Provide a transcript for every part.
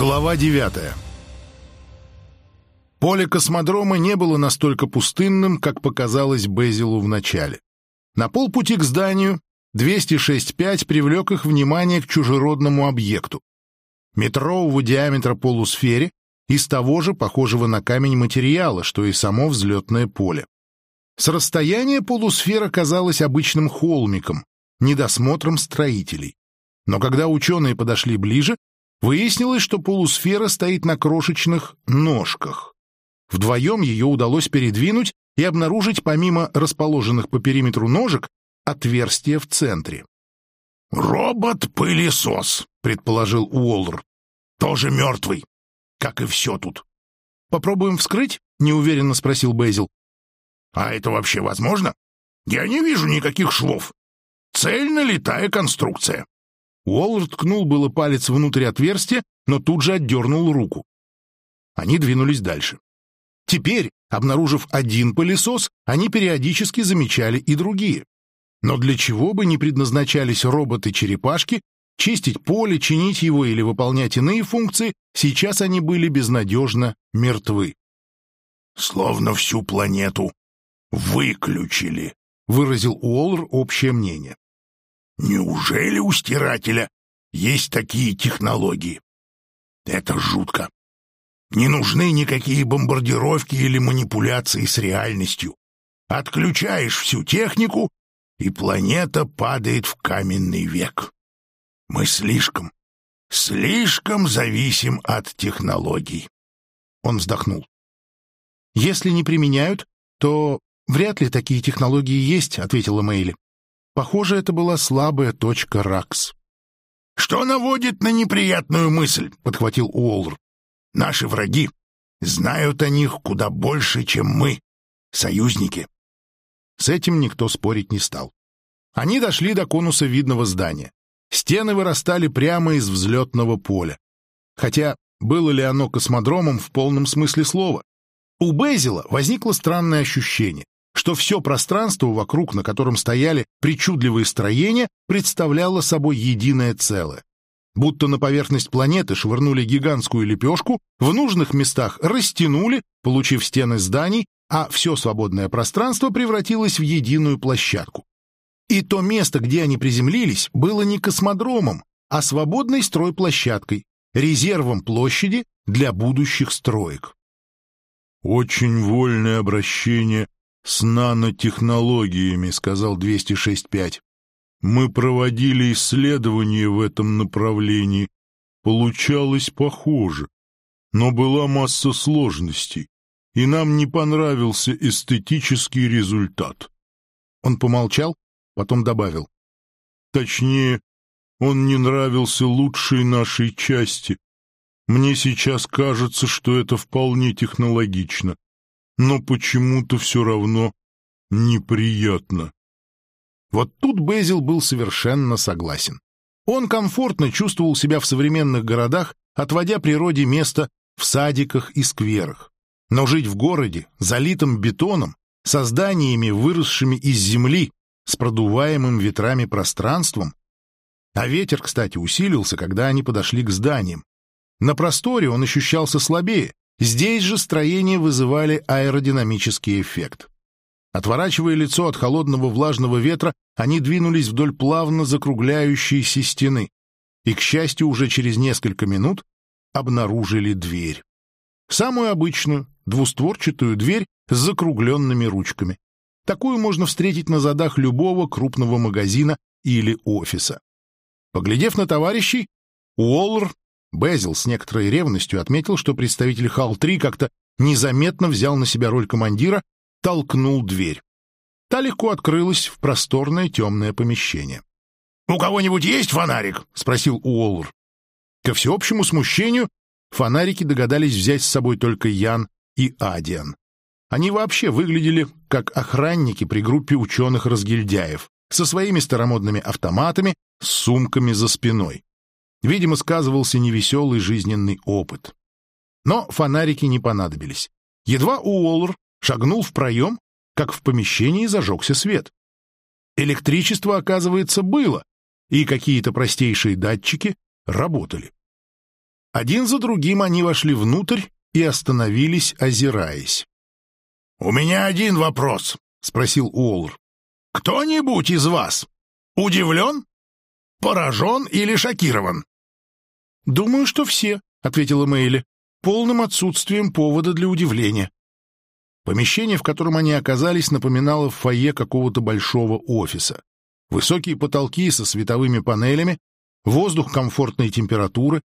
Глава 9 Поле космодрома не было настолько пустынным, как показалось Безилу в начале. На полпути к зданию 206-5 привлек их внимание к чужеродному объекту. Метрового диаметра полусфере из того же, похожего на камень материала, что и само взлетное поле. С расстояния полусфера казалась обычным холмиком, недосмотром строителей. Но когда ученые подошли ближе, выяснилось, что полусфера стоит на крошечных ножках. Вдвоем ее удалось передвинуть и обнаружить, помимо расположенных по периметру ножек, отверстие в центре. «Робот-пылесос», — предположил Уоллер. «Тоже мертвый, как и все тут». «Попробуем вскрыть?» — неуверенно спросил Бейзил. «А это вообще возможно? Я не вижу никаких швов. Цельно летая конструкция». Уоллер ткнул было палец внутрь отверстия, но тут же отдернул руку. Они двинулись дальше. Теперь, обнаружив один пылесос, они периодически замечали и другие. Но для чего бы не предназначались роботы-черепашки, чистить поле, чинить его или выполнять иные функции, сейчас они были безнадежно мертвы. «Словно всю планету выключили», — выразил Уоллер общее мнение. «Неужели у стирателя есть такие технологии? Это жутко. Не нужны никакие бомбардировки или манипуляции с реальностью. Отключаешь всю технику, и планета падает в каменный век. Мы слишком, слишком зависим от технологий. Он вздохнул. Если не применяют, то вряд ли такие технологии есть, ответила Мэйли. Похоже, это была слабая точка РАКС. «Что наводит на неприятную мысль?» — подхватил Уоллер. «Наши враги знают о них куда больше, чем мы, союзники». С этим никто спорить не стал. Они дошли до конуса видного здания. Стены вырастали прямо из взлетного поля. Хотя было ли оно космодромом в полном смысле слова? У Безила возникло странное ощущение, что все пространство вокруг, на котором стояли причудливые строения, представляло собой единое целое. Будто на поверхность планеты швырнули гигантскую лепешку, в нужных местах растянули, получив стены зданий, а все свободное пространство превратилось в единую площадку. И то место, где они приземлились, было не космодромом, а свободной стройплощадкой, резервом площади для будущих строек. «Очень вольное обращение с нанотехнологиями», — сказал 206.5. «Мы проводили исследования в этом направлении. Получалось похоже, но была масса сложностей и нам не понравился эстетический результат. Он помолчал, потом добавил. Точнее, он не нравился лучшей нашей части. Мне сейчас кажется, что это вполне технологично, но почему-то все равно неприятно. Вот тут Безил был совершенно согласен. Он комфортно чувствовал себя в современных городах, отводя природе место в садиках и скверах. Но жить в городе, залитом бетоном, со зданиями, выросшими из земли, с продуваемым ветрами пространством... А ветер, кстати, усилился, когда они подошли к зданиям. На просторе он ощущался слабее, здесь же строения вызывали аэродинамический эффект. Отворачивая лицо от холодного влажного ветра, они двинулись вдоль плавно закругляющейся стены и, к счастью, уже через несколько минут обнаружили дверь. Самую обычную, двустворчатую дверь с закругленными ручками. Такую можно встретить на задах любого крупного магазина или офиса. Поглядев на товарищей, Уоллер, Безил с некоторой ревностью отметил, что представитель Хал-3 как-то незаметно взял на себя роль командира, толкнул дверь. Та легко открылась в просторное темное помещение. «У кого-нибудь есть фонарик?» — спросил Уоллер. Ко всеобщему смущению фонарики догадались взять с собой только Ян и Адиан. Они вообще выглядели как охранники при группе ученых-разгильдяев со своими старомодными автоматами, с сумками за спиной. Видимо, сказывался невеселый жизненный опыт. Но фонарики не понадобились. Едва Уоллер шагнул в проем, как в помещении зажегся свет. Электричество, оказывается, было, и какие-то простейшие датчики работали. Один за другим они вошли внутрь и остановились, озираясь. «У меня один вопрос», — спросил Уоллер. «Кто-нибудь из вас удивлен, поражен или шокирован?» «Думаю, что все», — ответила Мэйли, полным отсутствием повода для удивления. Помещение, в котором они оказались, напоминало фойе какого-то большого офиса. Высокие потолки со световыми панелями, воздух комфортной температуры,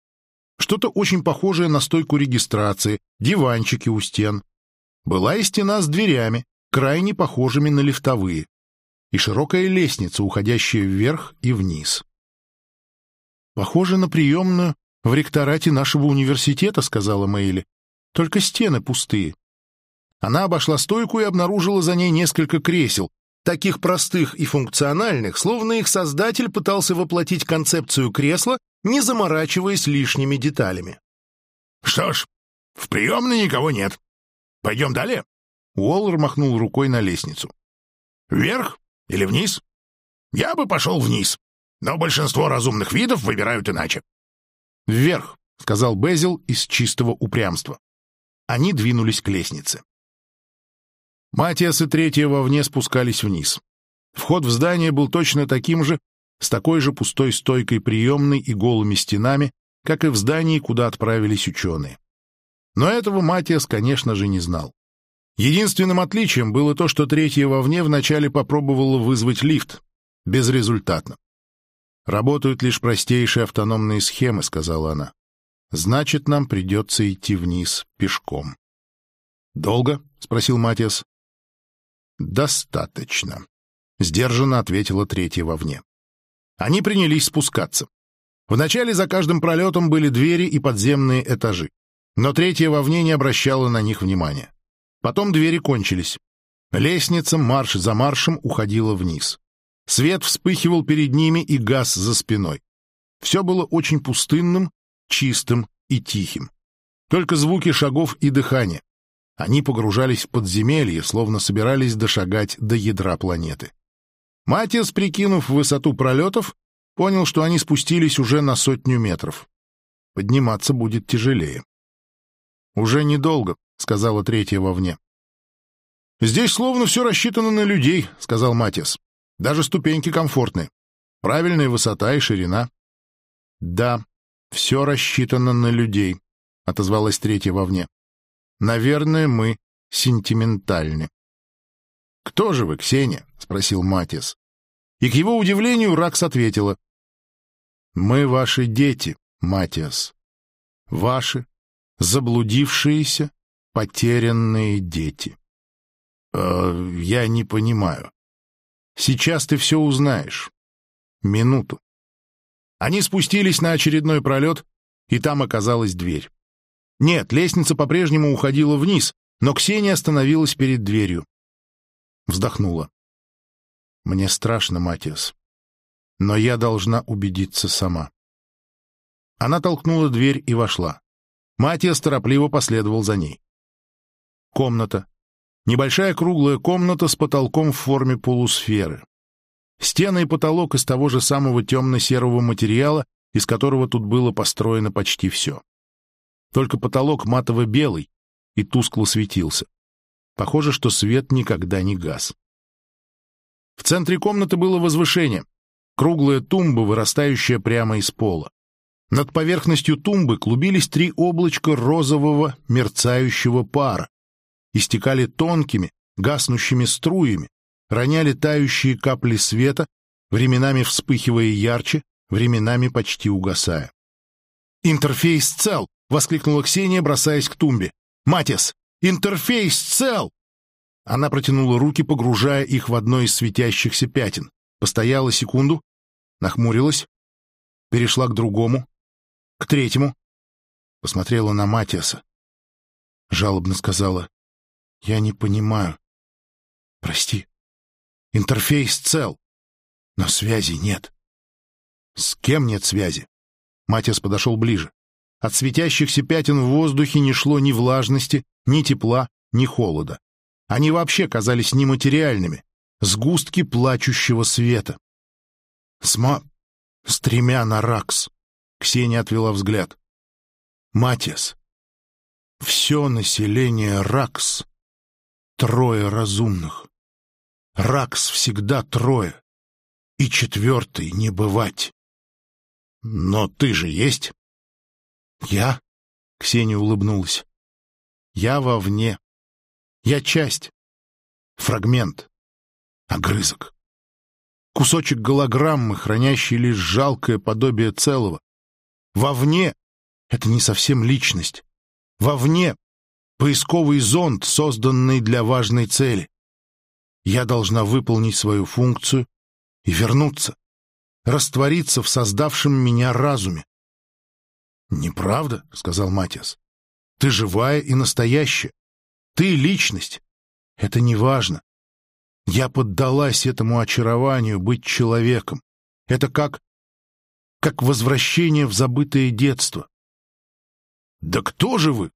что-то очень похожее на стойку регистрации, диванчики у стен. Была и стена с дверями, крайне похожими на лифтовые, и широкая лестница, уходящая вверх и вниз. «Похоже на приемную в ректорате нашего университета», — сказала Мэйли. «Только стены пустые». Она обошла стойку и обнаружила за ней несколько кресел, таких простых и функциональных, словно их создатель пытался воплотить концепцию кресла, не заморачиваясь лишними деталями. «Что ж, в приемной никого нет. Пойдем далее?» Уоллер махнул рукой на лестницу. «Вверх или вниз? Я бы пошел вниз, но большинство разумных видов выбирают иначе». «Вверх», — сказал Безил из чистого упрямства. Они двинулись к лестнице. Матиас и третья вовне спускались вниз. Вход в здание был точно таким же, с такой же пустой стойкой приемной и голыми стенами, как и в здании, куда отправились ученые. Но этого Матиас, конечно же, не знал. Единственным отличием было то, что третья вовне вначале попробовала вызвать лифт. Безрезультатно. «Работают лишь простейшие автономные схемы», — сказала она. «Значит, нам придется идти вниз пешком». «Долго?» — спросил Матиас. «Достаточно», — сдержанно ответила третья вовне. Они принялись спускаться. Вначале за каждым пролетом были двери и подземные этажи, но третья вовне не обращала на них внимания. Потом двери кончились. Лестница марш за маршем уходила вниз. Свет вспыхивал перед ними и газ за спиной. Все было очень пустынным, чистым и тихим. Только звуки шагов и дыхания. Они погружались в подземелье, словно собирались дошагать до ядра планеты. Матиас, прикинув высоту пролетов, понял, что они спустились уже на сотню метров. Подниматься будет тяжелее. «Уже недолго», — сказала третья вовне. «Здесь словно все рассчитано на людей», — сказал Матиас. «Даже ступеньки комфортные. Правильная высота и ширина». «Да, все рассчитано на людей», — отозвалась третья вовне. Наверное, мы сентиментальны. «Кто же вы, Ксения?» — спросил Матис. И к его удивлению Ракс ответила. «Мы ваши дети, Матиас. Ваши заблудившиеся, потерянные дети». «Э, «Я не понимаю. Сейчас ты все узнаешь. Минуту». Они спустились на очередной пролет, и там оказалась дверь. Нет, лестница по-прежнему уходила вниз, но Ксения остановилась перед дверью. Вздохнула. «Мне страшно, Матиас. Но я должна убедиться сама». Она толкнула дверь и вошла. Матиас торопливо последовал за ней. Комната. Небольшая круглая комната с потолком в форме полусферы. Стены и потолок из того же самого темно-серого материала, из которого тут было построено почти все. Только потолок матово-белый и тускло светился. Похоже, что свет никогда не гас. В центре комнаты было возвышение, круглая тумба, вырастающая прямо из пола. Над поверхностью тумбы клубились три облачка розового мерцающего пара, истекали тонкими, гаснущими струями, роняли тающие капли света, временами вспыхивая ярче, временами почти угасая. «Интерфейс цел!» — воскликнула Ксения, бросаясь к тумбе. «Матис! Интерфейс цел!» Она протянула руки, погружая их в одно из светящихся пятен. Постояла секунду, нахмурилась, перешла к другому, к третьему. Посмотрела на Матиаса. Жалобно сказала. «Я не понимаю. Прости. Интерфейс цел, но связи нет». «С кем нет связи?» Матиас подошел ближе. От светящихся пятен в воздухе не шло ни влажности, ни тепла, ни холода. Они вообще казались нематериальными, сгустки плачущего света. «Сма... с тремя на ракс!» — Ксения отвела взгляд. Матиас, все население Ракс — трое разумных. Ракс всегда трое, и четвертый не бывать. Но ты же есть? Я? Ксения улыбнулась. Я вовне. Я часть. Фрагмент. Огрызок. Кусочек голограммы, хранящий лишь жалкое подобие целого. Вовне — это не совсем личность. Вовне — поисковый зонд, созданный для важной цели. Я должна выполнить свою функцию и вернуться, раствориться в создавшем меня разуме. «Неправда», — сказал Матиас. «Ты живая и настоящая. Ты — личность. Это не важно. Я поддалась этому очарованию быть человеком. Это как... как возвращение в забытое детство. «Да кто же вы?»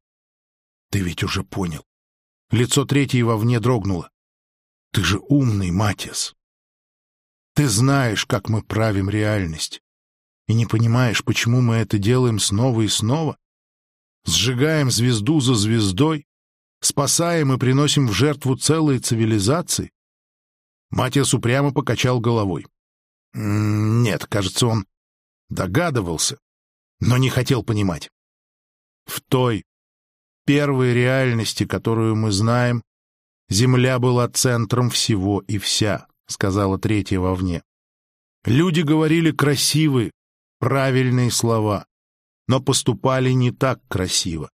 «Ты ведь уже понял». Лицо третьей вовне дрогнуло. «Ты же умный, Матиас. Ты знаешь, как мы правим реальность. И не понимаешь, почему мы это делаем снова и снова? Сжигаем звезду за звездой, спасаем и приносим в жертву целые цивилизации? Матиас упрямо покачал головой. Нет, кажется, он догадывался, но не хотел понимать. В той первой реальности, которую мы знаем, Земля была центром всего и вся, сказала третья вовне. Люди говорили красивые, правильные слова, но поступали не так красиво.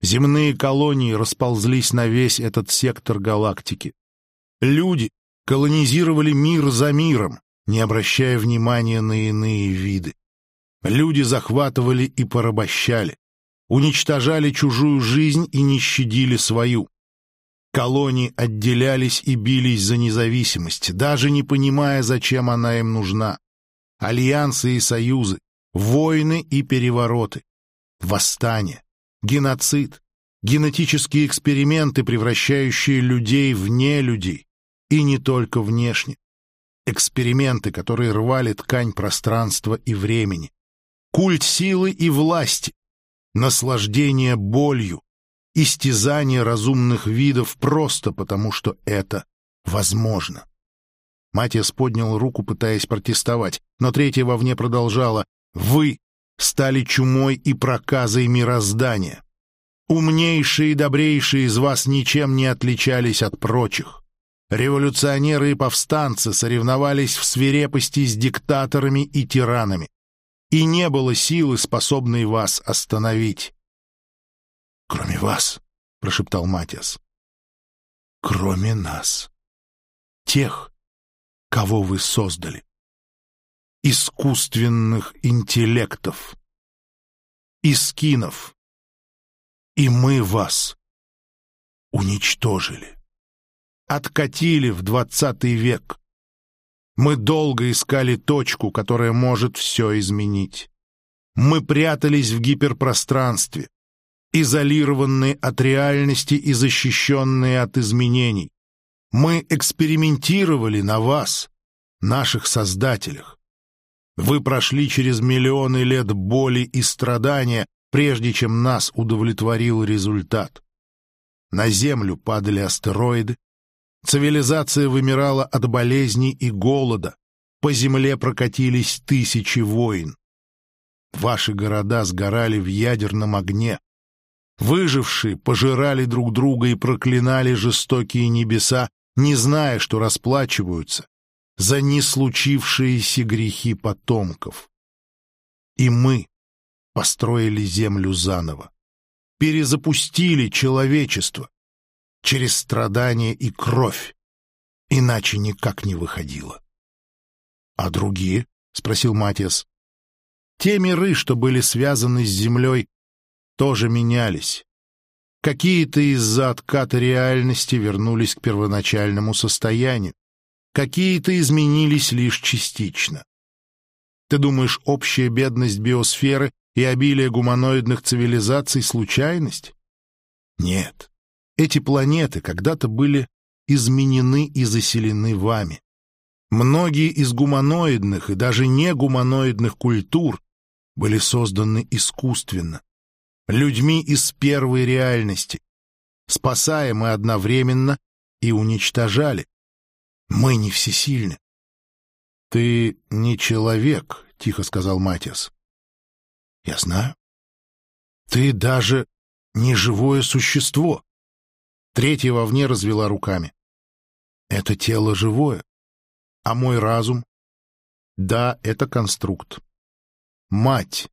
Земные колонии расползлись на весь этот сектор галактики. Люди колонизировали мир за миром, не обращая внимания на иные виды. Люди захватывали и порабощали, уничтожали чужую жизнь и не щадили свою. Колонии отделялись и бились за независимость, даже не понимая, зачем она им нужна. Альянсы и союзы, войны и перевороты, восстания, геноцид, генетические эксперименты, превращающие людей в нелюдей, и не только внешне. Эксперименты, которые рвали ткань пространства и времени. Культ силы и власти. Наслаждение болью. Истязание разумных видов просто потому, что это возможно. Матиас поднял руку, пытаясь протестовать, но третья вовне продолжала. «Вы стали чумой и проказой мироздания. Умнейшие и добрейшие из вас ничем не отличались от прочих. Революционеры и повстанцы соревновались в свирепости с диктаторами и тиранами. И не было силы, способной вас остановить. — Кроме вас, — прошептал Матиас. — Кроме нас. Тех, кого вы создали. Искусственных интеллектов. Искинов. И мы вас уничтожили откатили в двадцатый век. Мы долго искали точку, которая может все изменить. Мы прятались в гиперпространстве, изолированные от реальности и защищенные от изменений. Мы экспериментировали на вас, наших создателях. Вы прошли через миллионы лет боли и страдания, прежде чем нас удовлетворил результат. На Землю падали астероиды, Цивилизация вымирала от болезней и голода. По земле прокатились тысячи войн. Ваши города сгорали в ядерном огне. Выжившие пожирали друг друга и проклинали жестокие небеса, не зная, что расплачиваются за неслучившиеся грехи потомков. И мы построили землю заново, перезапустили человечество, через страдания и кровь, иначе никак не выходило. — А другие? — спросил Матиас. — Те миры, что были связаны с землей, тоже менялись. Какие-то из-за отката реальности вернулись к первоначальному состоянию, какие-то изменились лишь частично. Ты думаешь, общая бедность биосферы и обилие гуманоидных цивилизаций — случайность? Нет. Эти планеты когда-то были изменены и заселены вами. Многие из гуманоидных и даже не гуманоидных культур были созданы искусственно. людьми из первой реальности. Спасая мы одновременно и уничтожали. Мы не всесильны. — Ты не человек, — тихо сказал Матиас. — Я знаю. Ты даже не живое существо. Третья вовне развела руками. Это тело живое, а мой разум? Да, это конструкт. Мать,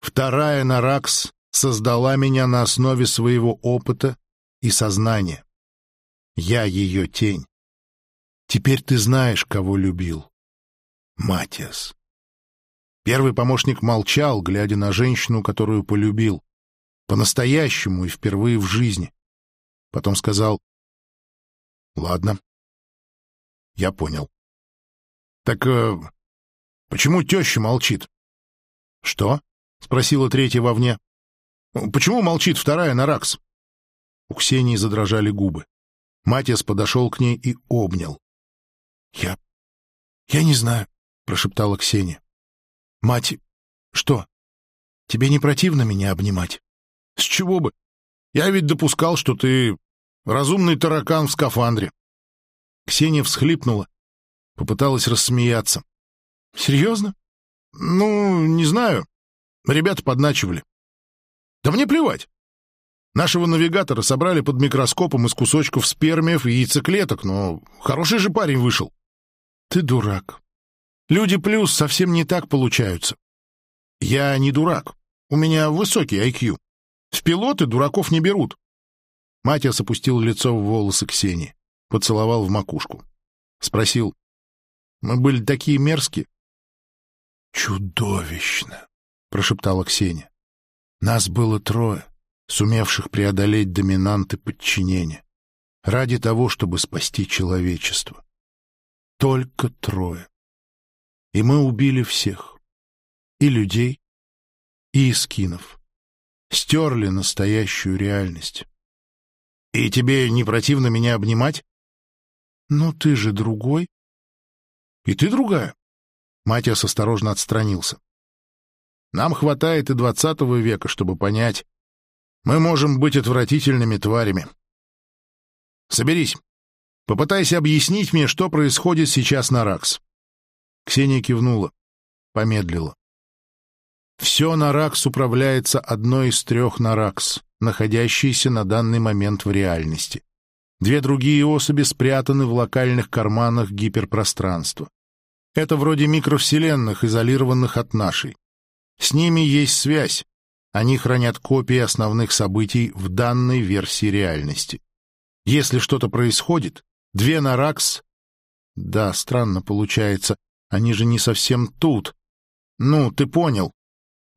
вторая Наракс, создала меня на основе своего опыта и сознания. Я ее тень. Теперь ты знаешь, кого любил. Матиас. Первый помощник молчал, глядя на женщину, которую полюбил. По-настоящему и впервые в жизни. Потом сказал, «Ладно, я понял». «Так э, почему теща молчит?» «Что?» — спросила третья вовне. «Почему молчит вторая Наракс?» У Ксении задрожали губы. Матиас подошел к ней и обнял. «Я... я не знаю», — прошептала Ксения. «Мать... что? Тебе не противно меня обнимать?» «С чего бы? Я ведь допускал, что ты разумный таракан в скафандре». Ксения всхлипнула, попыталась рассмеяться. «Серьезно? Ну, не знаю. Ребята подначивали. Да мне плевать. Нашего навигатора собрали под микроскопом из кусочков спермиев и яйцеклеток, но хороший же парень вышел. Ты дурак. Люди плюс совсем не так получаются. Я не дурак. У меня высокий IQ. В пилоты дураков не берут. Матиас опустил лицо в волосы Ксении, поцеловал в макушку. Спросил, мы были такие мерзкие. Чудовищно, прошептала Ксения. Нас было трое, сумевших преодолеть доминанты подчинения, ради того, чтобы спасти человечество. Только трое. И мы убили всех. И людей, и искинов стерли настоящую реальность. И тебе не противно меня обнимать? Ну, ты же другой. И ты другая. Матиас осторожно отстранился. Нам хватает и двадцатого века, чтобы понять, мы можем быть отвратительными тварями. Соберись. Попытайся объяснить мне, что происходит сейчас на Ракс. Ксения кивнула, помедлила. Все Наракс управляется одной из трех Наракс, находящейся на данный момент в реальности. Две другие особи спрятаны в локальных карманах гиперпространства. Это вроде микровселенных, изолированных от нашей. С ними есть связь. Они хранят копии основных событий в данной версии реальности. Если что-то происходит, две Наракс... Да, странно получается, они же не совсем тут. Ну, ты понял.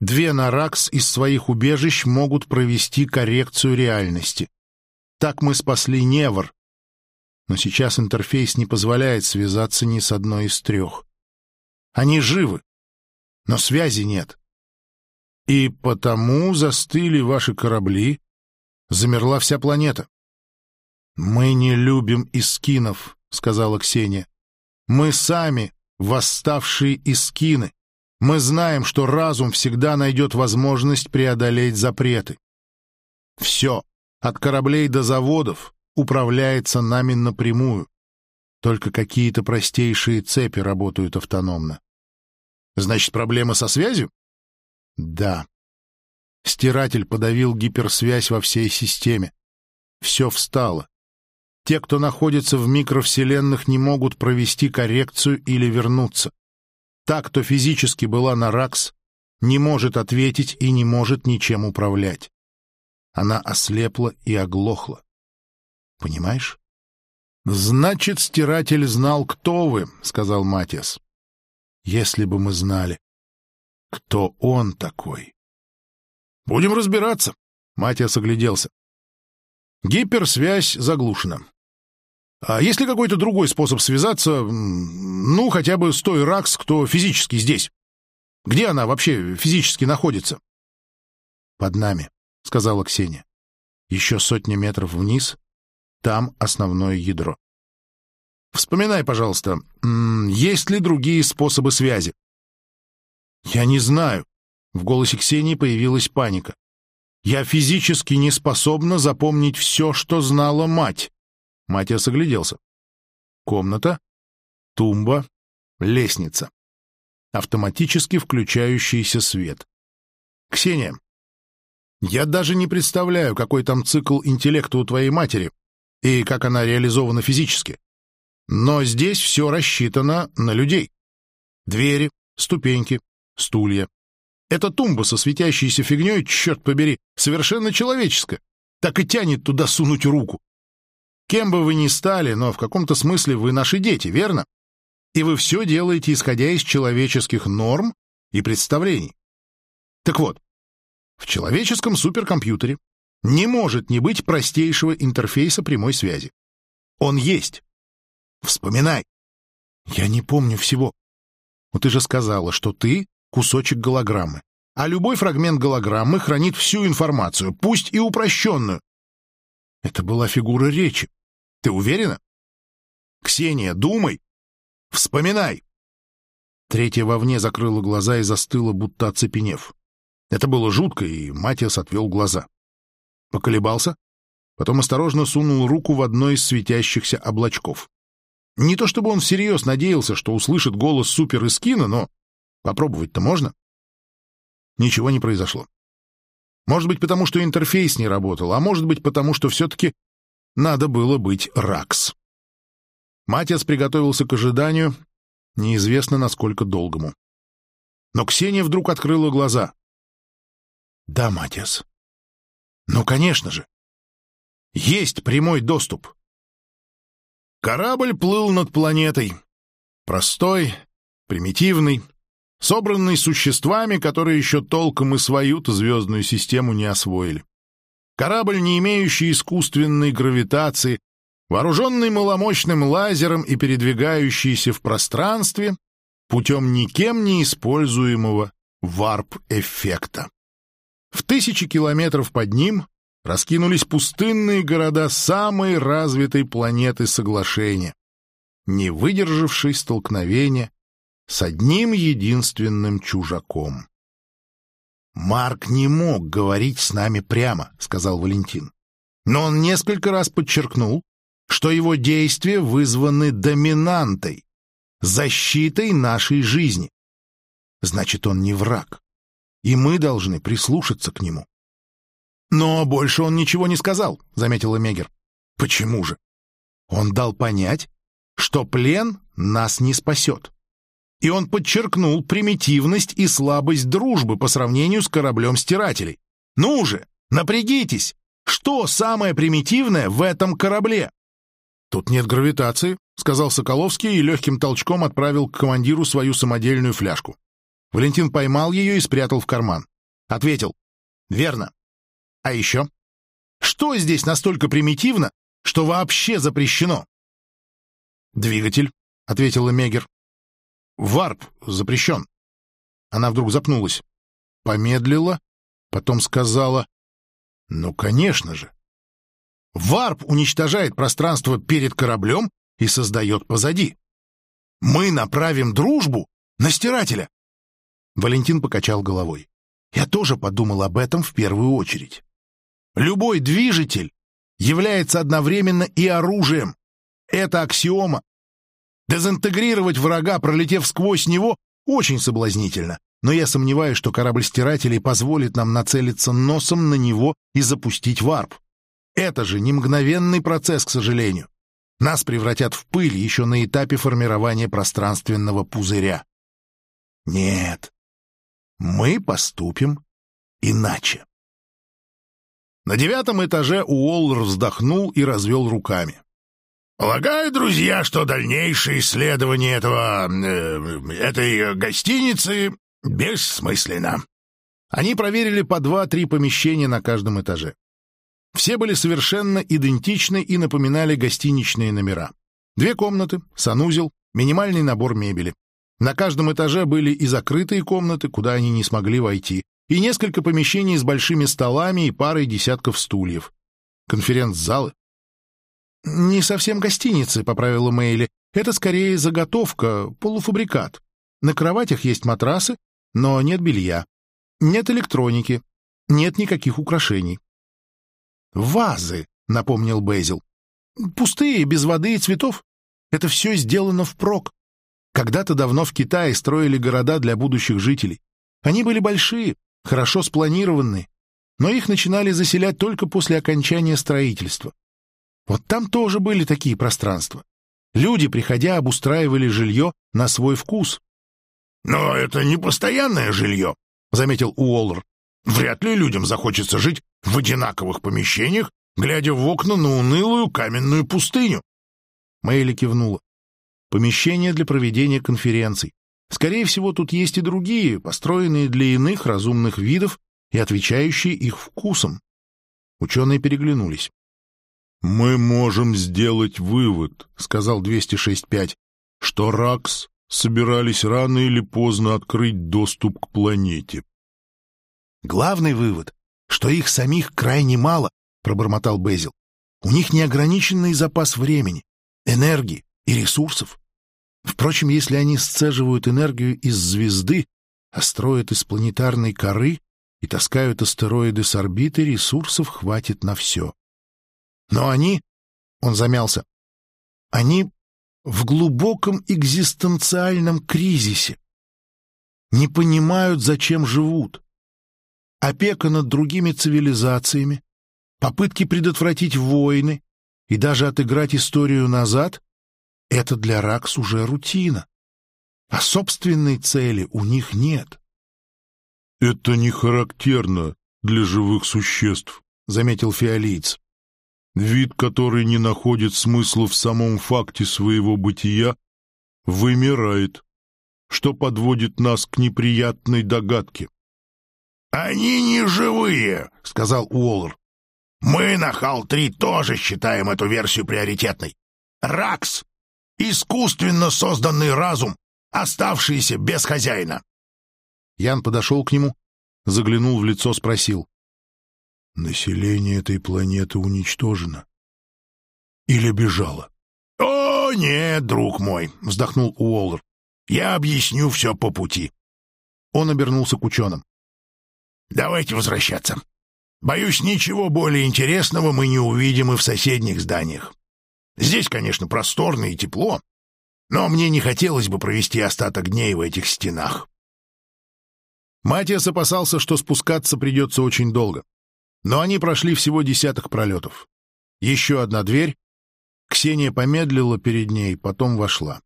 Две Наракс из своих убежищ могут провести коррекцию реальности. Так мы спасли Невр. Но сейчас интерфейс не позволяет связаться ни с одной из трех. Они живы, но связи нет. И потому застыли ваши корабли, замерла вся планета. «Мы не любим искинов», — сказала Ксения. «Мы сами восставшие искины. Мы знаем, что разум всегда найдет возможность преодолеть запреты. Все, от кораблей до заводов, управляется нами напрямую. Только какие-то простейшие цепи работают автономно. Значит, проблема со связью? Да. Стиратель подавил гиперсвязь во всей системе. Все встало. Те, кто находится в микровселенных, не могут провести коррекцию или вернуться. Та, кто физически была на Ракс, не может ответить и не может ничем управлять. Она ослепла и оглохла. Понимаешь? «Значит, стиратель знал, кто вы», — сказал Матиас. «Если бы мы знали, кто он такой». «Будем разбираться», — Матиас огляделся. Гиперсвязь заглушена. А есть ли какой-то другой способ связаться, ну, хотя бы с той РАКС, кто физически здесь? Где она вообще физически находится? — Под нами, — сказала Ксения. — Еще сотни метров вниз, там основное ядро. Вспоминай, пожалуйста, есть ли другие способы связи? — Я не знаю. В голосе Ксении появилась паника. Я физически не способна запомнить все, что знала мать. Матиас огляделся. Комната, тумба, лестница. Автоматически включающийся свет. Ксения, я даже не представляю, какой там цикл интеллекта у твоей матери и как она реализована физически. Но здесь все рассчитано на людей. Двери, ступеньки, стулья. Эта тумба со светящейся фигней, черт побери, совершенно человеческая. Так и тянет туда сунуть руку. Кем бы вы ни стали, но в каком-то смысле вы наши дети, верно? И вы все делаете, исходя из человеческих норм и представлений. Так вот, в человеческом суперкомпьютере не может не быть простейшего интерфейса прямой связи. Он есть. Вспоминай. Я не помню всего. Но ты же сказала, что ты кусочек голограммы. А любой фрагмент голограммы хранит всю информацию, пусть и упрощенную. Это была фигура речи. Ты уверена? Ксения, думай. Вспоминай. Третья вовне закрыла глаза и застыла, будто оцепенев. Это было жутко, и Матиас отвел глаза. Поколебался, потом осторожно сунул руку в одно из светящихся облачков. Не то чтобы он всерьез надеялся, что услышит голос Супер Искина, но попробовать-то можно. Ничего не произошло. Может быть, потому что интерфейс не работал, а может быть, потому что все-таки надо было быть Ракс. Матиас приготовился к ожиданию, неизвестно насколько долгому. Но Ксения вдруг открыла глаза. Да, Матиас. Ну, конечно же. Есть прямой доступ. Корабль плыл над планетой. Простой, примитивный, собранный существами, которые еще толком и свою-то звездную систему не освоили. Корабль, не имеющий искусственной гравитации, вооруженный маломощным лазером и передвигающийся в пространстве путем никем не используемого варп-эффекта. В тысячи километров под ним раскинулись пустынные города самой развитой планеты соглашения, не выдержавшей столкновения с одним единственным чужаком. «Марк не мог говорить с нами прямо», — сказал Валентин. «Но он несколько раз подчеркнул, что его действия вызваны доминантой, защитой нашей жизни. Значит, он не враг и мы должны прислушаться к нему. Но больше он ничего не сказал, заметила Мегер. Почему же? Он дал понять, что плен нас не спасет. И он подчеркнул примитивность и слабость дружбы по сравнению с кораблем стирателей. Ну же, напрягитесь! Что самое примитивное в этом корабле? Тут нет гравитации, сказал Соколовский и легким толчком отправил к командиру свою самодельную фляжку. Валентин поймал ее и спрятал в карман. Ответил. Верно. А еще? Что здесь настолько примитивно, что вообще запрещено? Двигатель, ответила Мегер. Варп запрещен. Она вдруг запнулась. Помедлила, потом сказала. Ну, конечно же. Варп уничтожает пространство перед кораблем и создает позади. Мы направим дружбу на стирателя. Валентин покачал головой. Я тоже подумал об этом в первую очередь. Любой движитель является одновременно и оружием. Это аксиома. Дезинтегрировать врага, пролетев сквозь него, очень соблазнительно. Но я сомневаюсь, что корабль стирателей позволит нам нацелиться носом на него и запустить варп. Это же не мгновенный процесс, к сожалению. Нас превратят в пыль еще на этапе формирования пространственного пузыря. Нет, мы поступим иначе. На девятом этаже Уоллер вздохнул и развел руками. «Полагаю, друзья, что дальнейшее исследование этого... Э, этой гостиницы бессмысленно». Они проверили по два-три помещения на каждом этаже. Все были совершенно идентичны и напоминали гостиничные номера. Две комнаты, санузел, минимальный набор мебели. На каждом этаже были и закрытые комнаты, куда они не смогли войти, и несколько помещений с большими столами и парой десятков стульев. Конференц-залы. «Не совсем гостиницы», — поправила Мэйли. «Это скорее заготовка, полуфабрикат. На кроватях есть матрасы, но нет белья. Нет электроники. нет никаких украшений. «Вазы», — напомнил Бейзил. «Пустые, без воды и цветов. Это все сделано впрок. Когда-то давно в Китае строили города для будущих жителей. Они были большие, хорошо спланированные, но их начинали заселять только после окончания строительства. Вот там тоже были такие пространства. Люди, приходя, обустраивали жилье на свой вкус. «Но это не постоянное жилье», — заметил Уоллер. «Вряд ли людям захочется жить в одинаковых помещениях, глядя в окна на унылую каменную пустыню». Мэйли кивнула. «Помещение для проведения конференций. Скорее всего, тут есть и другие, построенные для иных разумных видов и отвечающие их вкусам». Ученые переглянулись. «Мы можем сделать вывод», — сказал 206.5, «что РАКС собирались рано или поздно открыть доступ к планете». «Главный вывод, что их самих крайне мало», — пробормотал Безил. «У них неограниченный запас времени, энергии и ресурсов. Впрочем, если они сцеживают энергию из звезды, а строят из планетарной коры и таскают астероиды с орбиты, ресурсов хватит на все. Но они... Он замялся. Они в глубоком экзистенциальном кризисе. Не понимают, зачем живут. Опека над другими цивилизациями, попытки предотвратить войны и даже отыграть историю назад — это для Ракс уже рутина. А собственной цели у них нет. «Это не характерно для живых существ», — заметил фиолиец. Вид, который не находит смысла в самом факте своего бытия, вымирает, что подводит нас к неприятной догадке. «Они не живые», — сказал Уоллер. «Мы на Хал-3 тоже считаем эту версию приоритетной. Ракс — искусственно созданный разум, оставшийся без хозяина». Ян подошел к нему, заглянул в лицо, спросил. Население этой планеты уничтожено. Или бежало? — О, нет, друг мой, — вздохнул Уоллер. — Я объясню все по пути. Он обернулся к ученым. — Давайте возвращаться. Боюсь, ничего более интересного мы не увидим и в соседних зданиях. Здесь, конечно, просторно и тепло, но мне не хотелось бы провести остаток дней в этих стенах. Матиас опасался, что спускаться придется очень долго. Но они прошли всего десяток пролетов. Еще одна дверь. Ксения помедлила перед ней, потом вошла.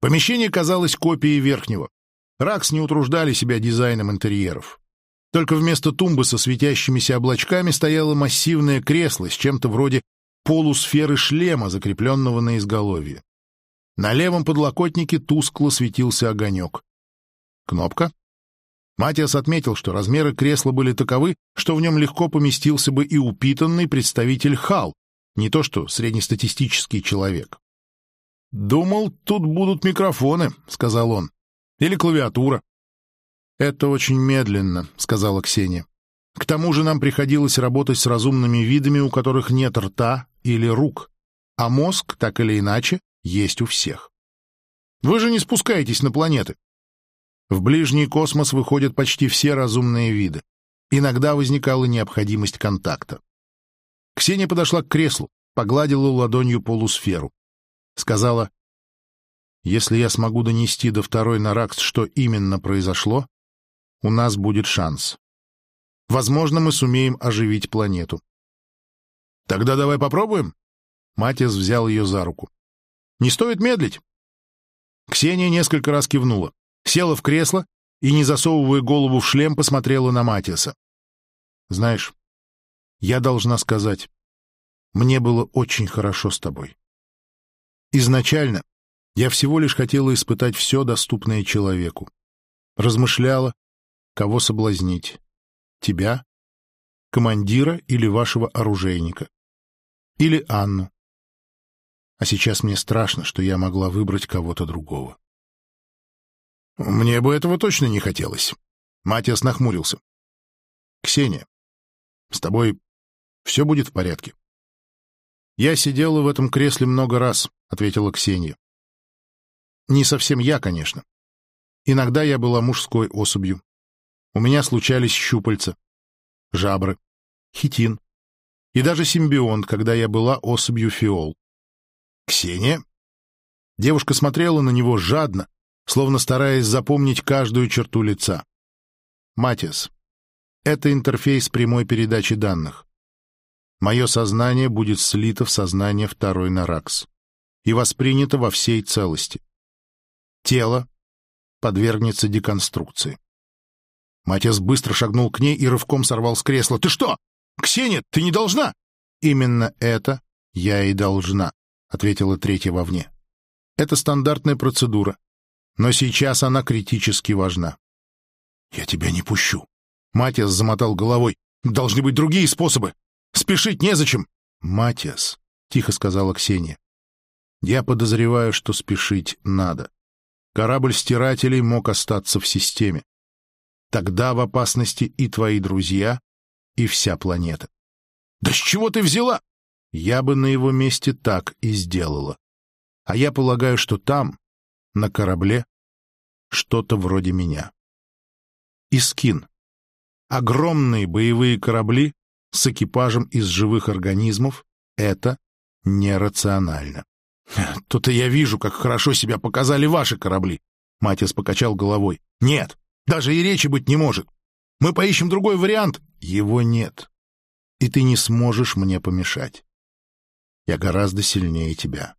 Помещение казалось копией верхнего. Ракс не утруждали себя дизайном интерьеров. Только вместо тумбы со светящимися облачками стояло массивное кресло с чем-то вроде полусферы шлема, закрепленного на изголовье. На левом подлокотнике тускло светился огонек. Кнопка. Матиас отметил, что размеры кресла были таковы, что в нем легко поместился бы и упитанный представитель ХАЛ, не то что среднестатистический человек. «Думал, тут будут микрофоны», — сказал он. «Или клавиатура». «Это очень медленно», — сказала Ксения. «К тому же нам приходилось работать с разумными видами, у которых нет рта или рук, а мозг, так или иначе, есть у всех. Вы же не спускаетесь на планеты. В ближний космос выходят почти все разумные виды. Иногда возникала необходимость контакта. Ксения подошла к креслу, погладила ладонью полусферу. Сказала, «Если я смогу донести до второй Наракс, что именно произошло, у нас будет шанс. Возможно, мы сумеем оживить планету». «Тогда давай попробуем?» Матис взял ее за руку. «Не стоит медлить». Ксения несколько раз кивнула села в кресло и, не засовывая голову в шлем, посмотрела на Матиаса. «Знаешь, я должна сказать, мне было очень хорошо с тобой. Изначально я всего лишь хотела испытать все, доступное человеку. Размышляла, кого соблазнить. Тебя, командира или вашего оружейника. Или Анну. А сейчас мне страшно, что я могла выбрать кого-то другого. Мне бы этого точно не хотелось. Матиас нахмурился. Ксения, с тобой все будет в порядке? Я сидела в этом кресле много раз, ответила Ксения. Не совсем я, конечно. Иногда я была мужской особью. У меня случались щупальца. жабры, хитин и даже симбионт, когда я была особью фиол. Ксения? Девушка смотрела на него жадно, словно стараясь запомнить каждую черту лица. Матиас, это интерфейс прямой передачи данных. Мое сознание будет слито в сознание второй Наракс и воспринято во всей целости. Тело подвергнется деконструкции. Матиас быстро шагнул к ней и рывком сорвал с кресла. «Ты что? Ксения, ты не должна!» «Именно это я и должна», — ответила третья вовне. «Это стандартная процедура, но сейчас она критически важна». «Я тебя не пущу», — Матиас замотал головой. «Должны быть другие способы. Спешить незачем». «Матиас», — тихо сказала Ксения. «Я подозреваю, что спешить надо. Корабль стирателей мог остаться в системе. Тогда в опасности и твои друзья, и вся планета. «Да с чего ты взяла?» Я бы на его месте так и сделала. А я полагаю, что там, на корабле, что-то вроде меня. Искин. Огромные боевые корабли с экипажем из живых организмов — это нерационально. «То-то я вижу, как хорошо себя показали ваши корабли!» Матис покачал головой. «Нет, даже и речи быть не может. Мы поищем другой вариант. Его нет. И ты не сможешь мне помешать. Я гораздо сильнее тебя.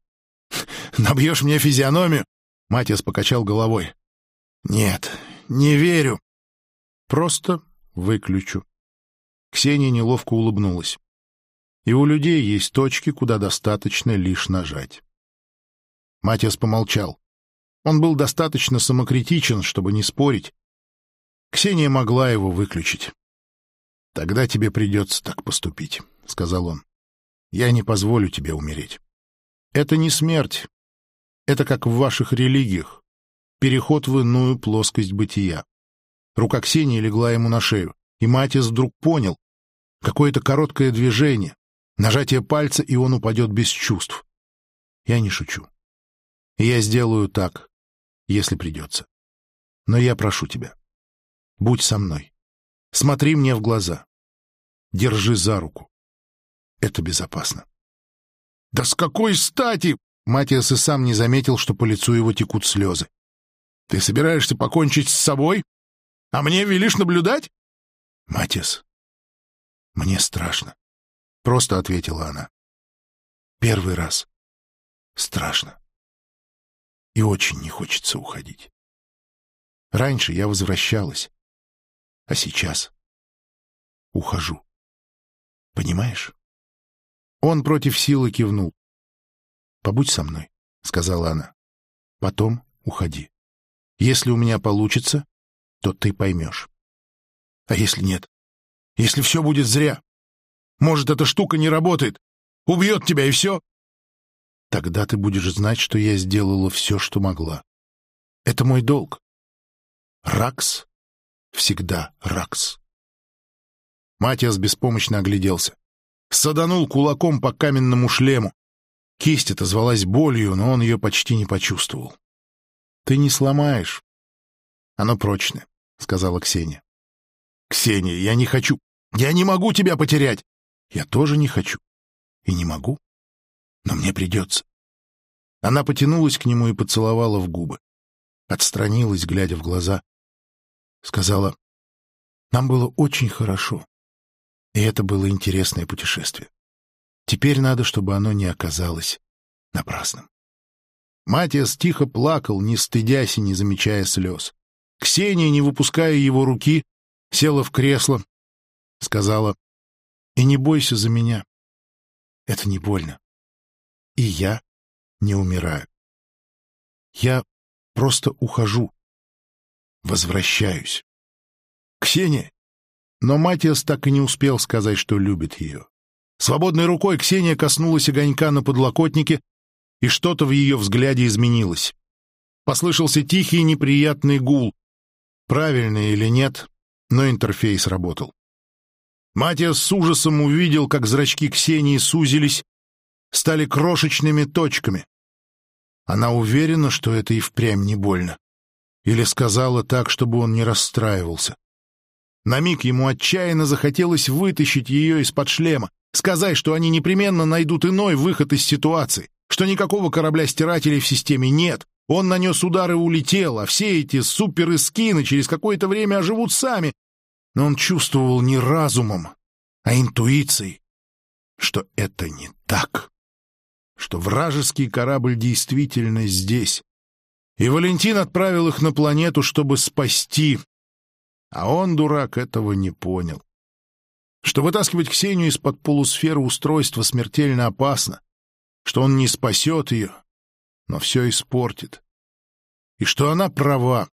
Набьешь мне физиономию? Матиас покачал головой. Нет, не верю. Просто выключу. Ксения неловко улыбнулась. И у людей есть точки, куда достаточно лишь нажать. Матиас помолчал. Он был достаточно самокритичен, чтобы не спорить, Ксения могла его выключить. «Тогда тебе придется так поступить», — сказал он. «Я не позволю тебе умереть. Это не смерть. Это как в ваших религиях. Переход в иную плоскость бытия». Рука Ксении легла ему на шею, и Матис вдруг понял. Какое-то короткое движение, нажатие пальца, и он упадет без чувств. Я не шучу. Я сделаю так, если придется. Но я прошу тебя, Будь со мной. Смотри мне в глаза. Держи за руку. Это безопасно. Да с какой стати? Матиас и сам не заметил, что по лицу его текут слезы. Ты собираешься покончить с собой? А мне велишь наблюдать? Матиас, мне страшно. Просто ответила она. Первый раз. Страшно. И очень не хочется уходить. Раньше я возвращалась. А сейчас ухожу. Понимаешь? Он против силы кивнул. «Побудь со мной», — сказала она. «Потом уходи. Если у меня получится, то ты поймешь. А если нет? Если все будет зря? Может, эта штука не работает? Убьет тебя и все?» Тогда ты будешь знать, что я сделала все, что могла. Это мой долг. Ракс всегда Ракс. Матиас беспомощно огляделся. Саданул кулаком по каменному шлему. Кисть отозвалась болью, но он ее почти не почувствовал. — Ты не сломаешь. — Оно прочное, — сказала Ксения. — Ксения, я не хочу. Я не могу тебя потерять. Я тоже не хочу. И не могу. Но мне придется. Она потянулась к нему и поцеловала в губы. Отстранилась, глядя в глаза сказала, «Нам было очень хорошо, и это было интересное путешествие. Теперь надо, чтобы оно не оказалось напрасным». Матиас тихо плакал, не стыдясь и не замечая слез. Ксения, не выпуская его руки, села в кресло, сказала, «И не бойся за меня. Это не больно. И я не умираю. Я просто ухожу возвращаюсь. Ксения! Но Матиас так и не успел сказать, что любит ее. Свободной рукой Ксения коснулась огонька на подлокотнике, и что-то в ее взгляде изменилось. Послышался тихий неприятный гул. Правильно или нет, но интерфейс работал. Матиас с ужасом увидел, как зрачки Ксении сузились, стали крошечными точками. Она уверена, что это и впрямь не больно. Или сказала так, чтобы он не расстраивался. На миг ему отчаянно захотелось вытащить ее из-под шлема, сказать, что они непременно найдут иной выход из ситуации, что никакого корабля-стирателей в системе нет, он нанес удар и улетел, а все эти супер-эскины через какое-то время оживут сами. Но он чувствовал не разумом, а интуицией, что это не так, что вражеский корабль действительно здесь. И Валентин отправил их на планету, чтобы спасти а он, дурак, этого не понял. Что вытаскивать Ксению из-под полусферы устройства смертельно опасно, что он не спасет ее, но все испортит. И что она права.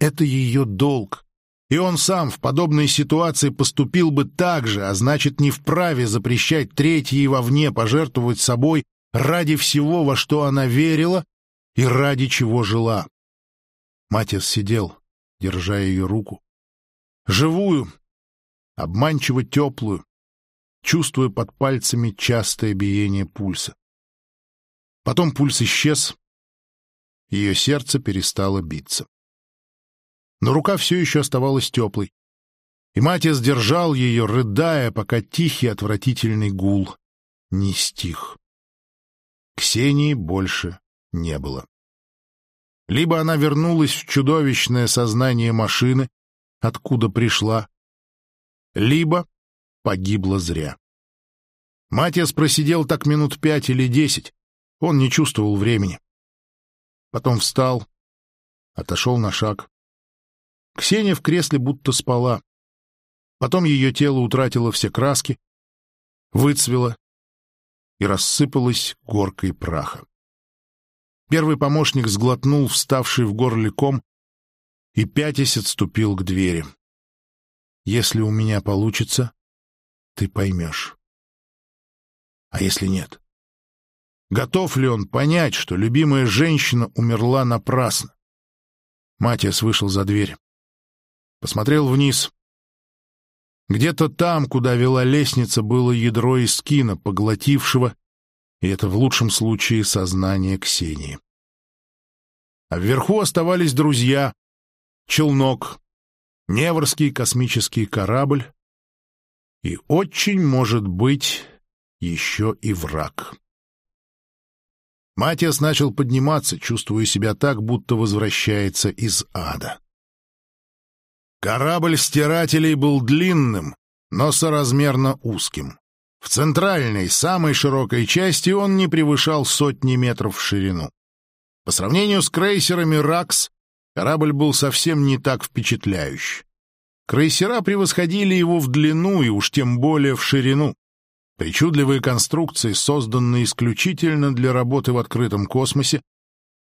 Это ее долг. И он сам в подобной ситуации поступил бы так же, а значит, не вправе запрещать третьей вовне пожертвовать собой ради всего, во что она верила и ради чего жила. Матис сидел, держа ее руку, Живую, обманчиво теплую, чувствуя под пальцами частое биение пульса. Потом пульс исчез, ее сердце перестало биться. Но рука все еще оставалась теплой, и Матя сдержал ее, рыдая, пока тихий отвратительный гул не стих. Ксении больше не было. Либо она вернулась в чудовищное сознание машины, откуда пришла, либо погибла зря. Матиас просидел так минут пять или десять, он не чувствовал времени. Потом встал, отошел на шаг. Ксения в кресле будто спала. Потом ее тело утратило все краски, выцвело и рассыпалось горкой праха. Первый помощник сглотнул вставший в горле ком и пятясь отступил к двери. «Если у меня получится, ты поймешь. А если нет? Готов ли он понять, что любимая женщина умерла напрасно? Матиас вышел за дверь. Посмотрел вниз. Где-то там, куда вела лестница, было ядро Искина, поглотившего, и это в лучшем случае сознание Ксении. А вверху оставались друзья, челнок, Неворский космический корабль и очень, может быть, еще и враг. Матиас начал подниматься, чувствуя себя так, будто возвращается из ада. Корабль стирателей был длинным, но соразмерно узким. В центральной, самой широкой части он не превышал сотни метров в ширину. По сравнению с крейсерами «Ракс», Корабль был совсем не так впечатляющий. Крейсера превосходили его в длину и уж тем более в ширину. Причудливые конструкции, созданные исключительно для работы в открытом космосе,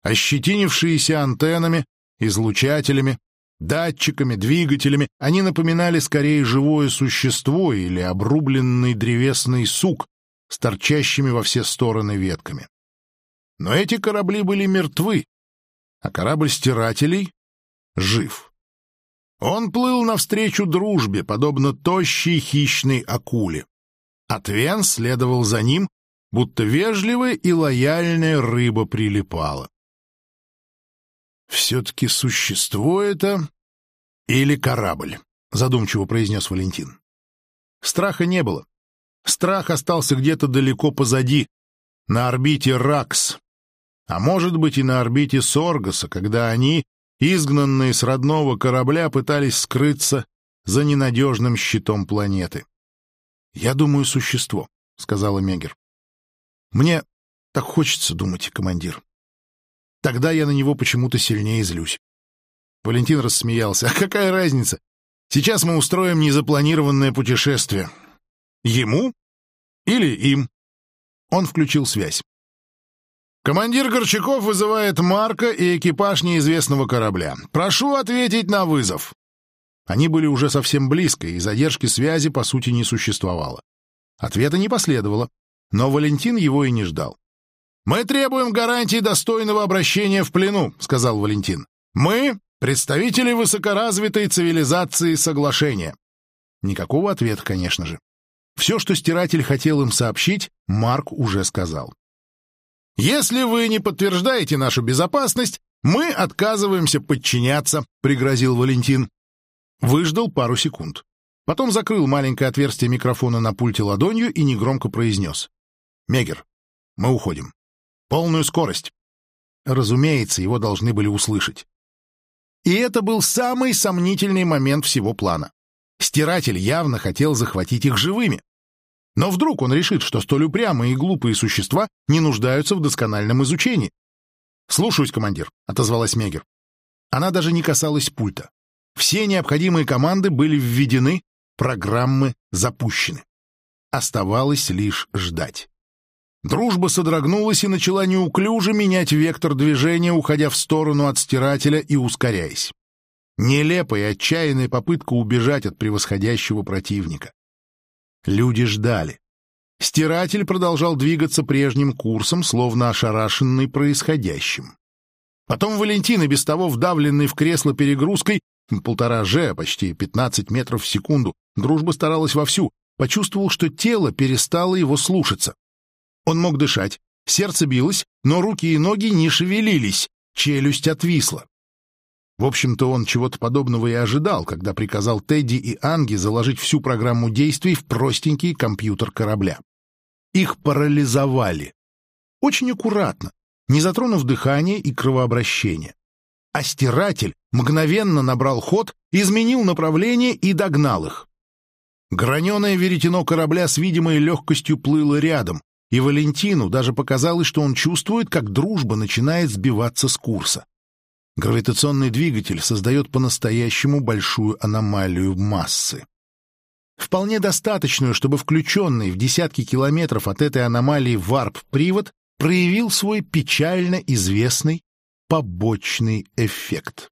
ощетинившиеся антеннами, излучателями, датчиками, двигателями, они напоминали скорее живое существо или обрубленный древесный сук с торчащими во все стороны ветками. Но эти корабли были мертвы, а корабль стирателей жив. Он плыл навстречу дружбе, подобно тощей хищной акуле. Отвен следовал за ним, будто вежливая и лояльная рыба прилипала. «Все-таки существо это или корабль?» — задумчиво произнес Валентин. Страха не было. Страх остался где-то далеко позади, на орбите Ракс, а может быть и на орбите Соргаса, когда они, изгнанные с родного корабля, пытались скрыться за ненадежным щитом планеты. «Я думаю, существо», — сказала Мегер. «Мне так хочется думать, командир. Тогда я на него почему-то сильнее злюсь». Валентин рассмеялся. «А какая разница? Сейчас мы устроим незапланированное путешествие. Ему или им?» Он включил связь. Командир Горчаков вызывает Марка и экипаж неизвестного корабля. Прошу ответить на вызов. Они были уже совсем близко, и задержки связи, по сути, не существовало. Ответа не последовало, но Валентин его и не ждал. «Мы требуем гарантии достойного обращения в плену», — сказал Валентин. «Мы — представители высокоразвитой цивилизации соглашения». Никакого ответа, конечно же. Все, что стиратель хотел им сообщить, Марк уже сказал. «Если вы не подтверждаете нашу безопасность, мы отказываемся подчиняться», — пригрозил Валентин. Выждал пару секунд. Потом закрыл маленькое отверстие микрофона на пульте ладонью и негромко произнес. «Мегер, мы уходим. Полную скорость». Разумеется, его должны были услышать. И это был самый сомнительный момент всего плана. Стиратель явно хотел захватить их живыми. Но вдруг он решит, что столь упрямые и глупые существа не нуждаются в доскональном изучении. «Слушаюсь, командир», — отозвалась Мегер. Она даже не касалась пульта. Все необходимые команды были введены, программы запущены. Оставалось лишь ждать. Дружба содрогнулась и начала неуклюже менять вектор движения, уходя в сторону от стирателя и ускоряясь. Нелепая и отчаянная попытка убежать от превосходящего противника. Люди ждали. Стиратель продолжал двигаться прежним курсом, словно ошарашенный происходящим. Потом Валентин, и без того вдавленный в кресло перегрузкой, полтора же, почти пятнадцать метров в секунду, дружба старалась вовсю, почувствовал, что тело перестало его слушаться. Он мог дышать, сердце билось, но руки и ноги не шевелились, челюсть отвисла. В общем-то, он чего-то подобного и ожидал, когда приказал Тедди и Анге заложить всю программу действий в простенький компьютер корабля. Их парализовали. Очень аккуратно, не затронув дыхание и кровообращение. А стиратель мгновенно набрал ход, изменил направление и догнал их. Граненое веретено корабля с видимой легкостью плыло рядом, и Валентину даже показалось, что он чувствует, как дружба начинает сбиваться с курса. Гравитационный двигатель создает по-настоящему большую аномалию массы. Вполне достаточную, чтобы включенный в десятки километров от этой аномалии варп-привод проявил свой печально известный побочный эффект.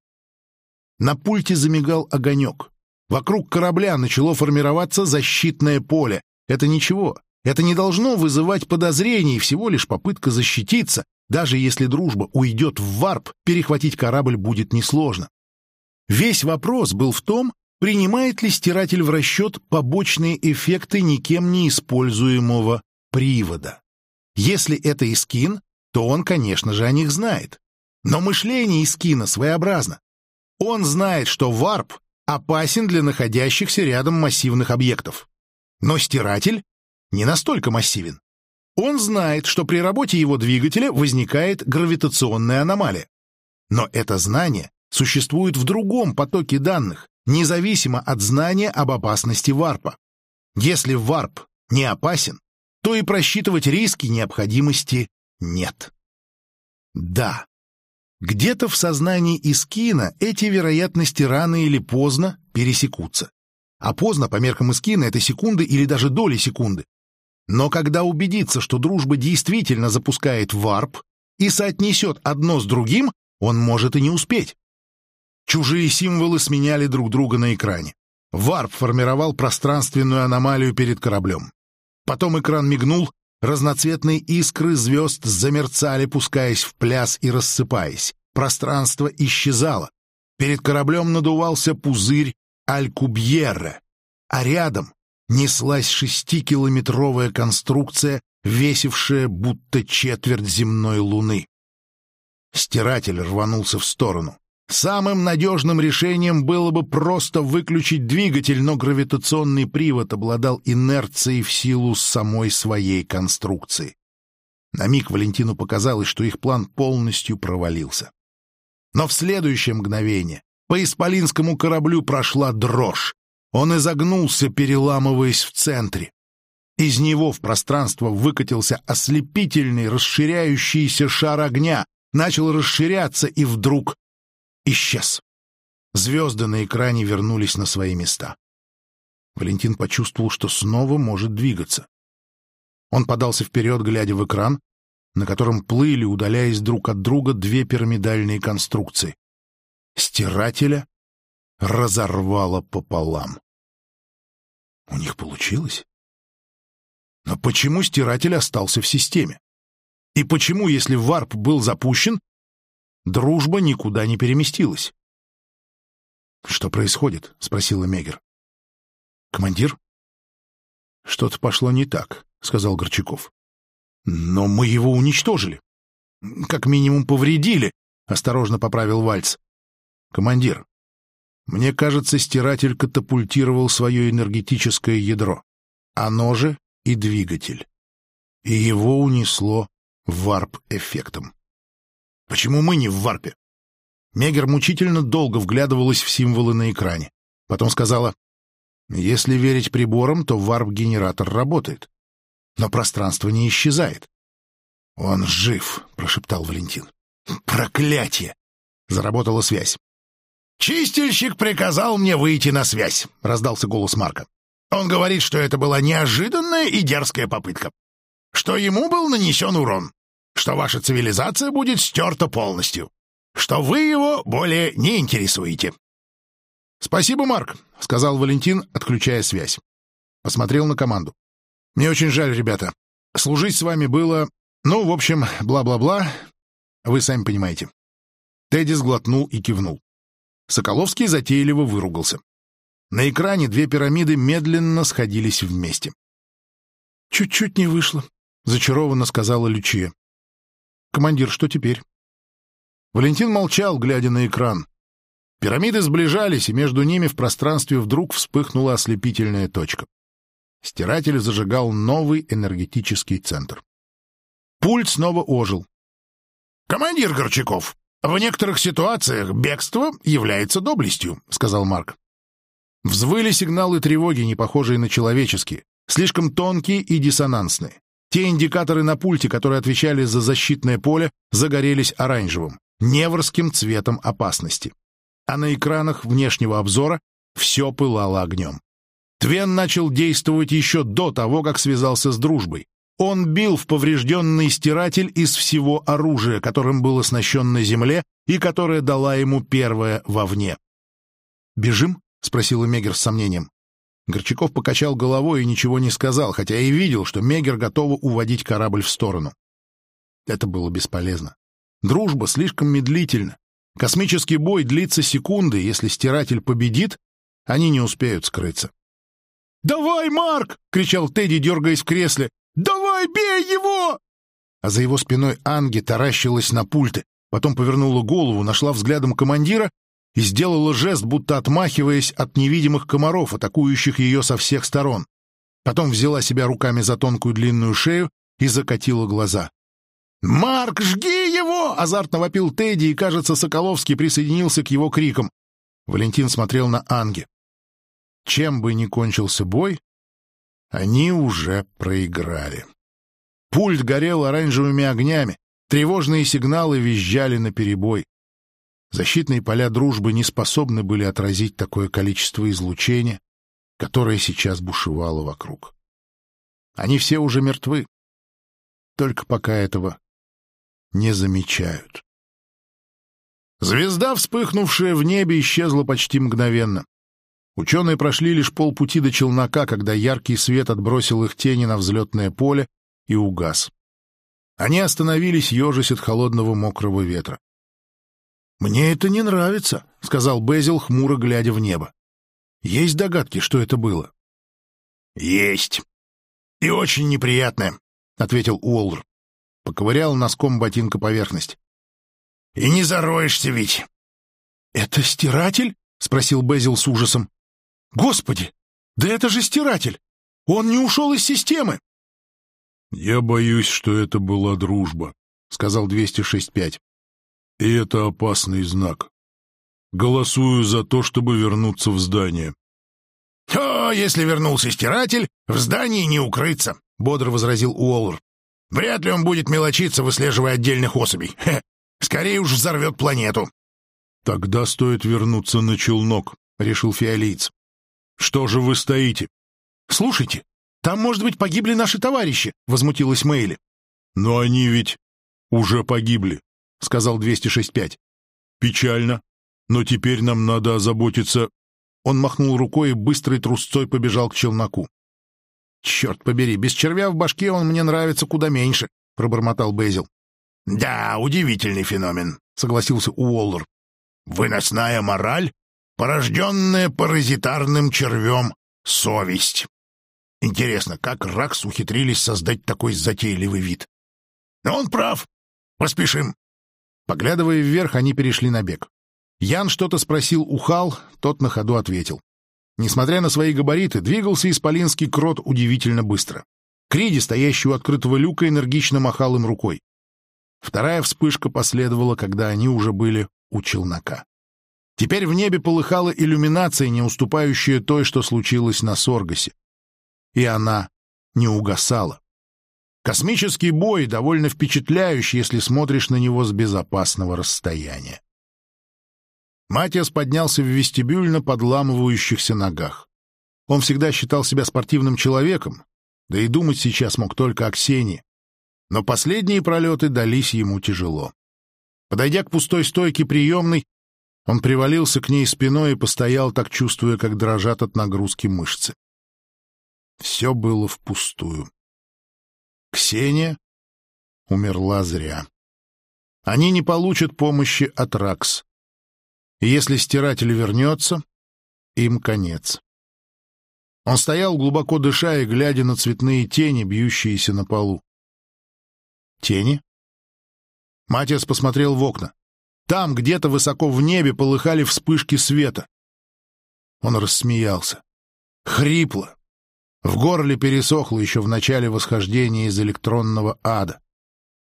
На пульте замигал огонек. Вокруг корабля начало формироваться защитное поле. Это ничего, это не должно вызывать подозрений, всего лишь попытка защититься. Даже если дружба уйдет в варп, перехватить корабль будет несложно. Весь вопрос был в том, принимает ли стиратель в расчет побочные эффекты никем не используемого привода. Если это Искин, то он, конечно же, о них знает. Но мышление Искина своеобразно. Он знает, что варп опасен для находящихся рядом массивных объектов. Но стиратель не настолько массивен. Он знает, что при работе его двигателя возникает гравитационная аномалия. Но это знание существует в другом потоке данных, независимо от знания об опасности варпа. Если варп не опасен, то и просчитывать риски необходимости нет. Да, где-то в сознании Искина эти вероятности рано или поздно пересекутся. А поздно, по меркам Искина, это секунды или даже доли секунды. Но когда убедится, что дружба действительно запускает варп и соотнесет одно с другим, он может и не успеть. Чужие символы сменяли друг друга на экране. Варп формировал пространственную аномалию перед кораблем. Потом экран мигнул, разноцветные искры звезд замерцали, пускаясь в пляс и рассыпаясь. Пространство исчезало. Перед кораблем надувался пузырь Алькубьерре, а рядом неслась шестикилометровая конструкция, весившая будто четверть земной луны. Стиратель рванулся в сторону. Самым надежным решением было бы просто выключить двигатель, но гравитационный привод обладал инерцией в силу самой своей конструкции. На миг Валентину показалось, что их план полностью провалился. Но в следующее мгновение по исполинскому кораблю прошла дрожь. Он изогнулся, переламываясь в центре. Из него в пространство выкатился ослепительный, расширяющийся шар огня, начал расширяться и вдруг исчез. Звезды на экране вернулись на свои места. Валентин почувствовал, что снова может двигаться. Он подался вперед, глядя в экран, на котором плыли, удаляясь друг от друга, две пирамидальные конструкции. Стирателя разорвало пополам. У них получилось? Но почему стиратель остался в системе? И почему, если варп был запущен, Дружба никуда не переместилась. «Что происходит?» — спросила Мегер. «Командир?» «Что-то пошло не так», — сказал Горчаков. «Но мы его уничтожили. Как минимум повредили», — осторожно поправил Вальц. «Командир, Мне кажется, стиратель катапультировал свое энергетическое ядро. Оно же и двигатель. И его унесло варп-эффектом. Почему мы не в варпе? Мегер мучительно долго вглядывалась в символы на экране. Потом сказала, если верить приборам, то варп-генератор работает. Но пространство не исчезает. «Он жив», — прошептал Валентин. «Проклятие!» — заработала связь. «Чистильщик приказал мне выйти на связь», — раздался голос Марка. «Он говорит, что это была неожиданная и дерзкая попытка, что ему был нанесен урон, что ваша цивилизация будет стерта полностью, что вы его более не интересуете». «Спасибо, Марк», — сказал Валентин, отключая связь. Посмотрел на команду. «Мне очень жаль, ребята. Служить с вами было... Ну, в общем, бла-бла-бла. Вы сами понимаете». Тедди сглотнул и кивнул. Соколовский затейливо выругался. На экране две пирамиды медленно сходились вместе. «Чуть-чуть не вышло», — зачарованно сказала Лючия. «Командир, что теперь?» Валентин молчал, глядя на экран. Пирамиды сближались, и между ними в пространстве вдруг вспыхнула ослепительная точка. Стиратель зажигал новый энергетический центр. Пульт снова ожил. «Командир Горчаков, в некоторых ситуациях бегство является доблестью», — сказал Марк. Взвыли сигналы тревоги, не похожие на человеческие, слишком тонкие и диссонансные. Те индикаторы на пульте, которые отвечали за защитное поле, загорелись оранжевым, неворским цветом опасности а на экранах внешнего обзора все пылало огнем. Твен начал действовать еще до того, как связался с дружбой. Он бил в поврежденный стиратель из всего оружия, которым был оснащен на земле и которое дала ему первое вовне. «Бежим?» — спросила Мегер с сомнением. Горчаков покачал головой и ничего не сказал, хотя и видел, что Мегер готова уводить корабль в сторону. Это было бесполезно. Дружба слишком медлительна. Космический бой длится секунды, если стиратель победит, они не успеют скрыться. «Давай, Марк!» — кричал Тедди, дергаясь в кресле. «Давай, бей его!» А за его спиной Анги таращилась на пульты, потом повернула голову, нашла взглядом командира и сделала жест, будто отмахиваясь от невидимых комаров, атакующих ее со всех сторон. Потом взяла себя руками за тонкую длинную шею и закатила глаза. «Марк, жги его!» — азартно вопил Тедди, и, кажется, Соколовский присоединился к его крикам. Валентин смотрел на Анги. Чем бы ни кончился бой, они уже проиграли. Пульт горел оранжевыми огнями, тревожные сигналы визжали наперебой. Защитные поля дружбы не способны были отразить такое количество излучения, которое сейчас бушевало вокруг. Они все уже мертвы. Только пока этого не замечают. Звезда, вспыхнувшая в небе, исчезла почти мгновенно. Ученые прошли лишь полпути до челнока, когда яркий свет отбросил их тени на взлетное поле и угас. Они остановились, ежась от холодного мокрого ветра. «Мне это не нравится», — сказал Безил, хмуро глядя в небо. «Есть догадки, что это было?» «Есть. И очень неприятное», — ответил Уоллер поковырял носком ботинка поверхность. «И не зароешься ведь!» «Это стиратель?» — спросил Безил с ужасом. «Господи! Да это же стиратель! Он не ушел из системы!» «Я боюсь, что это была дружба», — сказал 206.5. «И это опасный знак. Голосую за то, чтобы вернуться в здание». «О, если вернулся стиратель, в здании не укрыться», — бодро возразил Уоллер. Вряд ли он будет мелочиться, выслеживая отдельных особей. Хе, скорее уж взорвет планету. Тогда стоит вернуться на челнок, — решил фиолиец. Что же вы стоите? Слушайте, там, может быть, погибли наши товарищи, — возмутилась Мэйли. Но они ведь уже погибли, — сказал 206.5. Печально, но теперь нам надо озаботиться... Он махнул рукой и быстрой трусцой побежал к челноку. «Черт побери, без червя в башке он мне нравится куда меньше», — пробормотал Безил. «Да, удивительный феномен», — согласился Уоллер. «Выносная мораль, порожденная паразитарным червем совесть. Интересно, как Ракс ухитрились создать такой затейливый вид? Но он прав. Поспешим». Поглядывая вверх, они перешли на бег. Ян что-то спросил у Хал, тот на ходу ответил. Несмотря на свои габариты, двигался исполинский крот удивительно быстро. Криди, стоящий у открытого люка, энергично махал им рукой. Вторая вспышка последовала, когда они уже были у челнока. Теперь в небе полыхала иллюминация, не уступающая той, что случилось на Соргасе. И она не угасала. Космический бой довольно впечатляющий, если смотришь на него с безопасного расстояния. Матиас поднялся в вестибюль на подламывающихся ногах. Он всегда считал себя спортивным человеком, да и думать сейчас мог только о Ксении. Но последние пролеты дались ему тяжело. Подойдя к пустой стойке приемной, он привалился к ней спиной и постоял, так чувствуя, как дрожат от нагрузки мышцы. Все было впустую. Ксения умерла зря. Они не получат помощи от Ракс. Если стиратель вернется, им конец. Он стоял, глубоко дыша и глядя на цветные тени, бьющиеся на полу. Тени? Матиас посмотрел в окна. Там, где-то высоко в небе, полыхали вспышки света. Он рассмеялся. Хрипло. В горле пересохло еще в начале восхождения из электронного ада.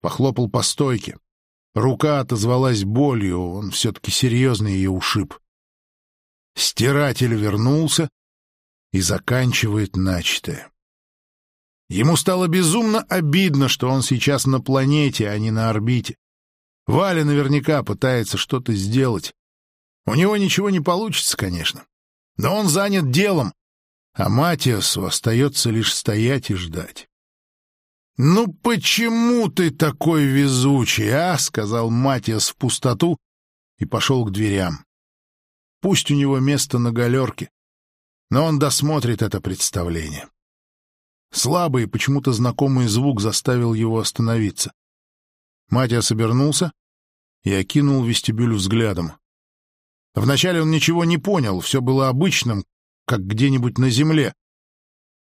Похлопал по стойке. Рука отозвалась болью, он все-таки серьезно ее ушиб. Стиратель вернулся и заканчивает начатое. Ему стало безумно обидно, что он сейчас на планете, а не на орбите. Валя наверняка пытается что-то сделать. У него ничего не получится, конечно. Но он занят делом, а Матиасу остается лишь стоять и ждать. «Ну почему ты такой везучий, а?» — сказал Матиас в пустоту и пошел к дверям. Пусть у него место на галерке, но он досмотрит это представление. Слабый, почему-то знакомый звук заставил его остановиться. Матиас обернулся и окинул вестибюль взглядом. Вначале он ничего не понял, все было обычным, как где-нибудь на земле.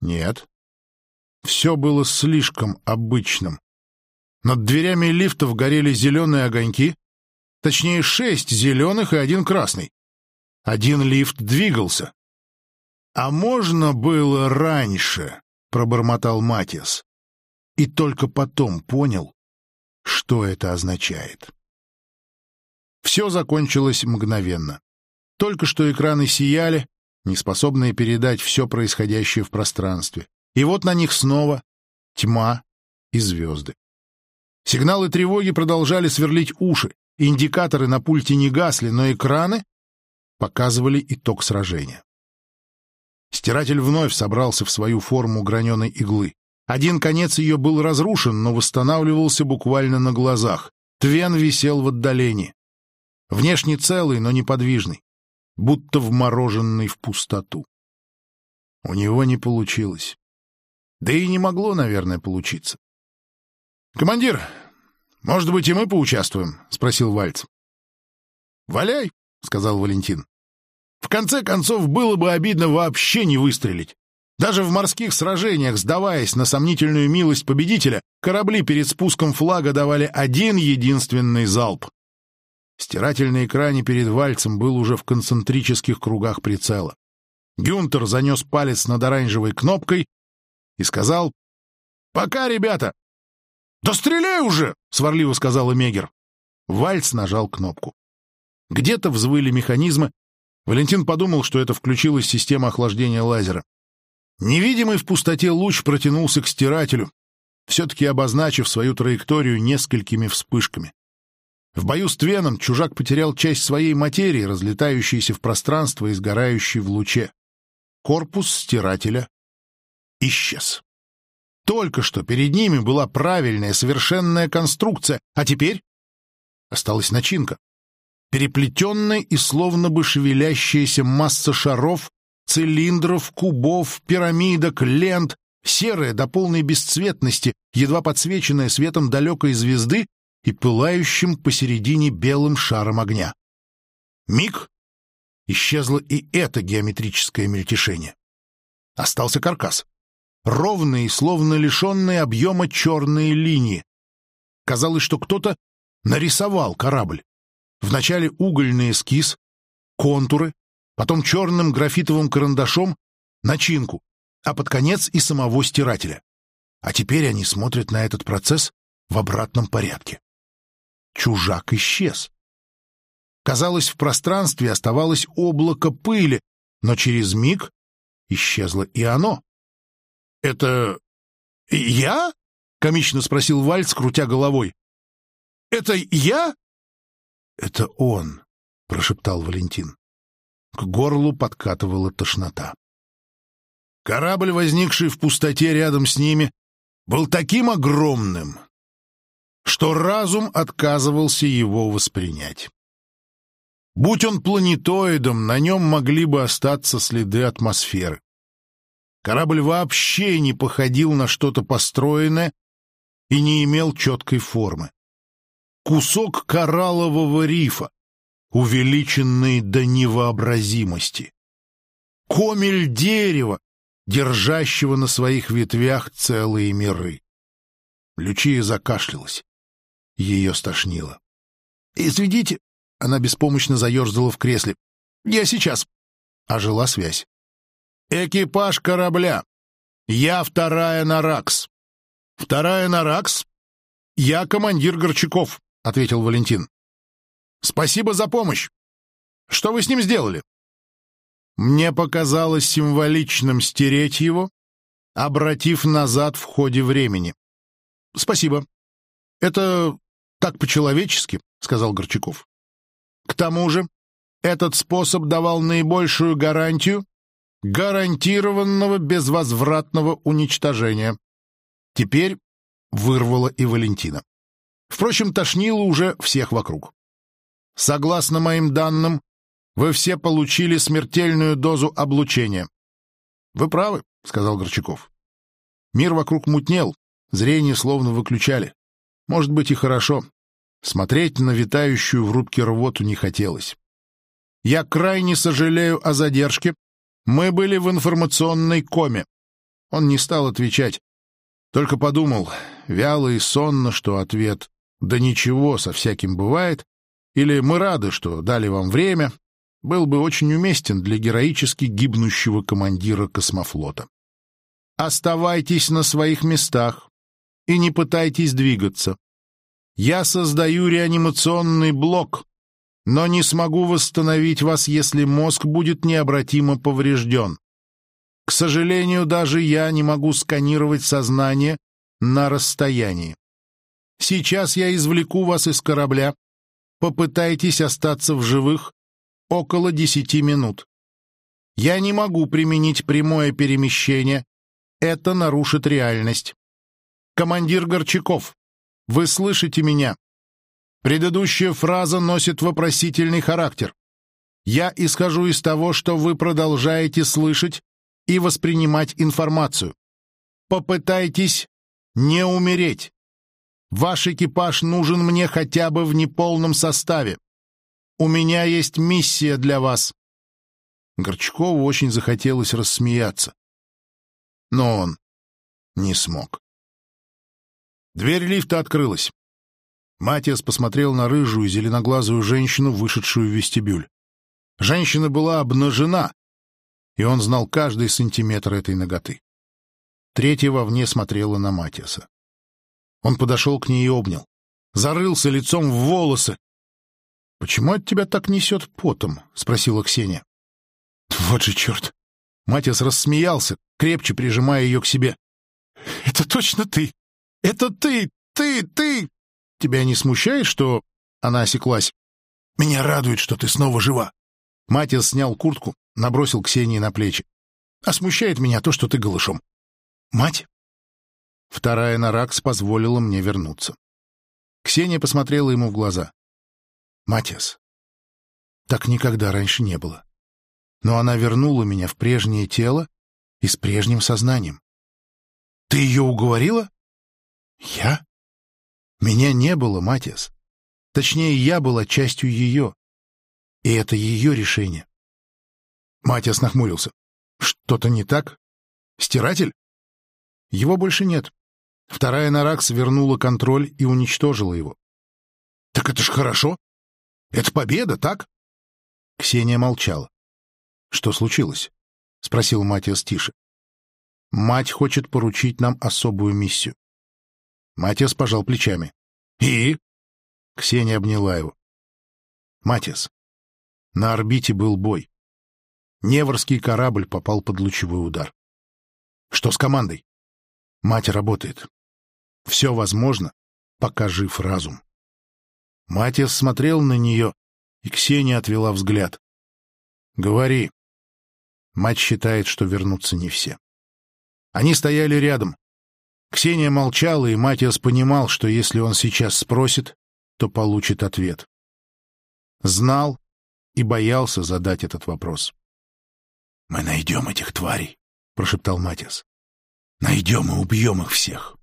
Нет, все было слишком обычным. Над дверями лифтов горели зеленые огоньки, точнее, шесть зеленых и один красный. Один лифт двигался. «А можно было раньше?» — пробормотал Матиас. И только потом понял, что это означает. Все закончилось мгновенно. Только что экраны сияли, неспособные передать все происходящее в пространстве. И вот на них снова тьма и звезды. Сигналы тревоги продолжали сверлить уши, индикаторы на пульте не гасли, но экраны показывали итог сражения. Стиратель вновь собрался в свою форму граненой иглы. Один конец ее был разрушен, но восстанавливался буквально на глазах. Твен висел в отдалении. Внешне целый, но неподвижный, будто вмороженный в пустоту. У него не получилось. Да и не могло, наверное, получиться. «Командир, может быть, и мы поучаствуем?» — спросил Вальц. «Валяй», — сказал Валентин. «В конце концов, было бы обидно вообще не выстрелить. Даже в морских сражениях, сдаваясь на сомнительную милость победителя, корабли перед спуском флага давали один единственный залп. Стиратель на экране перед Вальцем был уже в концентрических кругах прицела. Гюнтер занес палец над оранжевой кнопкой, и сказал «Пока, ребята!» «Да стреляй уже!» — сварливо сказал Мегер. Вальц нажал кнопку. Где-то взвыли механизмы. Валентин подумал, что это включилась система охлаждения лазера. Невидимый в пустоте луч протянулся к стирателю, все-таки обозначив свою траекторию несколькими вспышками. В бою с Твеном чужак потерял часть своей материи, разлетающейся в пространство и сгорающей в луче. Корпус стирателя исчез. Только что перед ними была правильная, совершенная конструкция, а теперь осталась начинка. Переплетенная и словно бы шевелящаяся масса шаров, цилиндров, кубов, пирамидок, лент, серая до полной бесцветности, едва подсвеченная светом далекой звезды и пылающим посередине белым шаром огня. Миг — исчезло и это геометрическое мельтешение. Остался каркас ровные, словно лишенные объема черные линии. Казалось, что кто-то нарисовал корабль. Вначале угольный эскиз, контуры, потом черным графитовым карандашом начинку, а под конец и самого стирателя. А теперь они смотрят на этот процесс в обратном порядке. Чужак исчез. Казалось, в пространстве оставалось облако пыли, но через миг исчезло и оно. — Это я? — комично спросил Вальц, крутя головой. — Это я? — Это он, — прошептал Валентин. К горлу подкатывала тошнота. Корабль, возникший в пустоте рядом с ними, был таким огромным, что разум отказывался его воспринять. Будь он планетоидом, на нем могли бы остаться следы атмосферы. Корабль вообще не походил на что-то построенное и не имел четкой формы. Кусок кораллового рифа, увеличенный до невообразимости. Комель дерева, держащего на своих ветвях целые миры. Лючия закашлялась. Ее стошнило. «Изведите!» — она беспомощно заерзала в кресле. «Я сейчас!» — ожила связь. «Экипаж корабля. Я вторая Наракс. Вторая Наракс. Я командир Горчаков», — ответил Валентин. «Спасибо за помощь. Что вы с ним сделали?» Мне показалось символичным стереть его, обратив назад в ходе времени. — Спасибо. — Это так по-человечески, — сказал Горчаков. — К тому же этот способ давал наибольшую гарантию гарантированного безвозвратного уничтожения. Теперь вырвало и Валентина. Впрочем, тошнило уже всех вокруг. Согласно моим данным, вы все получили смертельную дозу облучения. — Вы правы, — сказал Горчаков. Мир вокруг мутнел, зрение словно выключали. Может быть и хорошо. Смотреть на витающую в рубке рвоту не хотелось. Я крайне сожалею о задержке. Мы были в информационной коме. Он не стал отвечать. Только подумал, вяло и сонно, что ответ «да ничего, со всяким бывает» или «мы рады, что дали вам время», был бы очень уместен для героически гибнущего командира космофлота. Оставайтесь на своих местах и не пытайтесь двигаться. Я создаю реанимационный блок, но не смогу восстановить вас, если мозг будет необратимо поврежден. К сожалению, даже я не могу сканировать сознание на расстоянии. Сейчас я извлеку вас из корабля. Попытайтесь остаться в живых около десяти минут. Я не могу применить прямое перемещение. Это нарушит реальность. Командир Горчаков, вы слышите меня? Предыдущая фраза носит вопросительный характер. Я исхожу из того, что вы продолжаете слышать и воспринимать информацию. Попытайтесь не умереть. Ваш экипаж нужен мне хотя бы в неполном составе. У меня есть миссия для вас. Горчакову очень захотелось рассмеяться. Но он не смог. Дверь лифта открылась. Матиас посмотрел на рыжую зеленоглазую женщину, вышедшую в вестибюль. Женщина была обнажена, и он знал каждый сантиметр этой ноготы. Третья вовне смотрела на Матиаса. Он подошел к ней и обнял. Зарылся лицом в волосы, «Почему от тебя так несет потом?» — спросила Ксения. «Вот же черт!» Матиас рассмеялся, крепче прижимая ее к себе. «Это точно ты! Это ты! Ты! Ты!» «Тебя не смущает, что...» Она осеклась. «Меня радует, что ты снова жива!» Матиас снял куртку, набросил Ксении на плечи. «А смущает меня то, что ты голышом». «Мать?» Вторая Наракс позволила мне вернуться. Ксения посмотрела ему в глаза. Матиас. Так никогда раньше не было. Но она вернула меня в прежнее тело и с прежним сознанием. Ты ее уговорила? Я? Меня не было, Матиас. Точнее, я была частью ее. И это ее решение. Матиас нахмурился. Что-то не так? Стиратель? Его больше нет. Вторая Наракс вернула контроль и уничтожила его. Так это ж хорошо. Это победа, так? Ксения молчала. Что случилось? Спросил Матиас тише. Мать хочет поручить нам особую миссию. Матиас пожал плечами. И? Ксения обняла его. Матиас, на орбите был бой. Неворский корабль попал под лучевой удар. Что с командой? Мать работает. Все возможно, пока жив разум. Матиас смотрел на нее, и Ксения отвела взгляд. «Говори». Мать считает, что вернутся не все. Они стояли рядом. Ксения молчала, и Матиас понимал, что если он сейчас спросит, то получит ответ. Знал и боялся задать этот вопрос. «Мы найдем этих тварей», — прошептал Матиас. «Найдем и убьем их всех».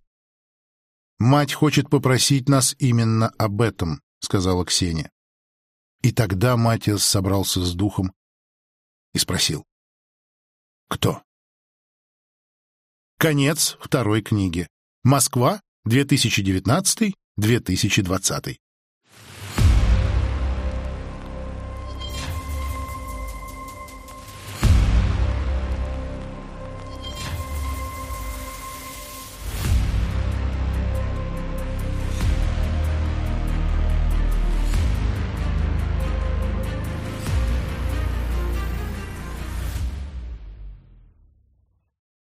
«Мать хочет попросить нас именно об этом», — сказала Ксения. И тогда Матиас собрался с духом и спросил. «Кто?» Конец второй книги. Москва, 2019-2020.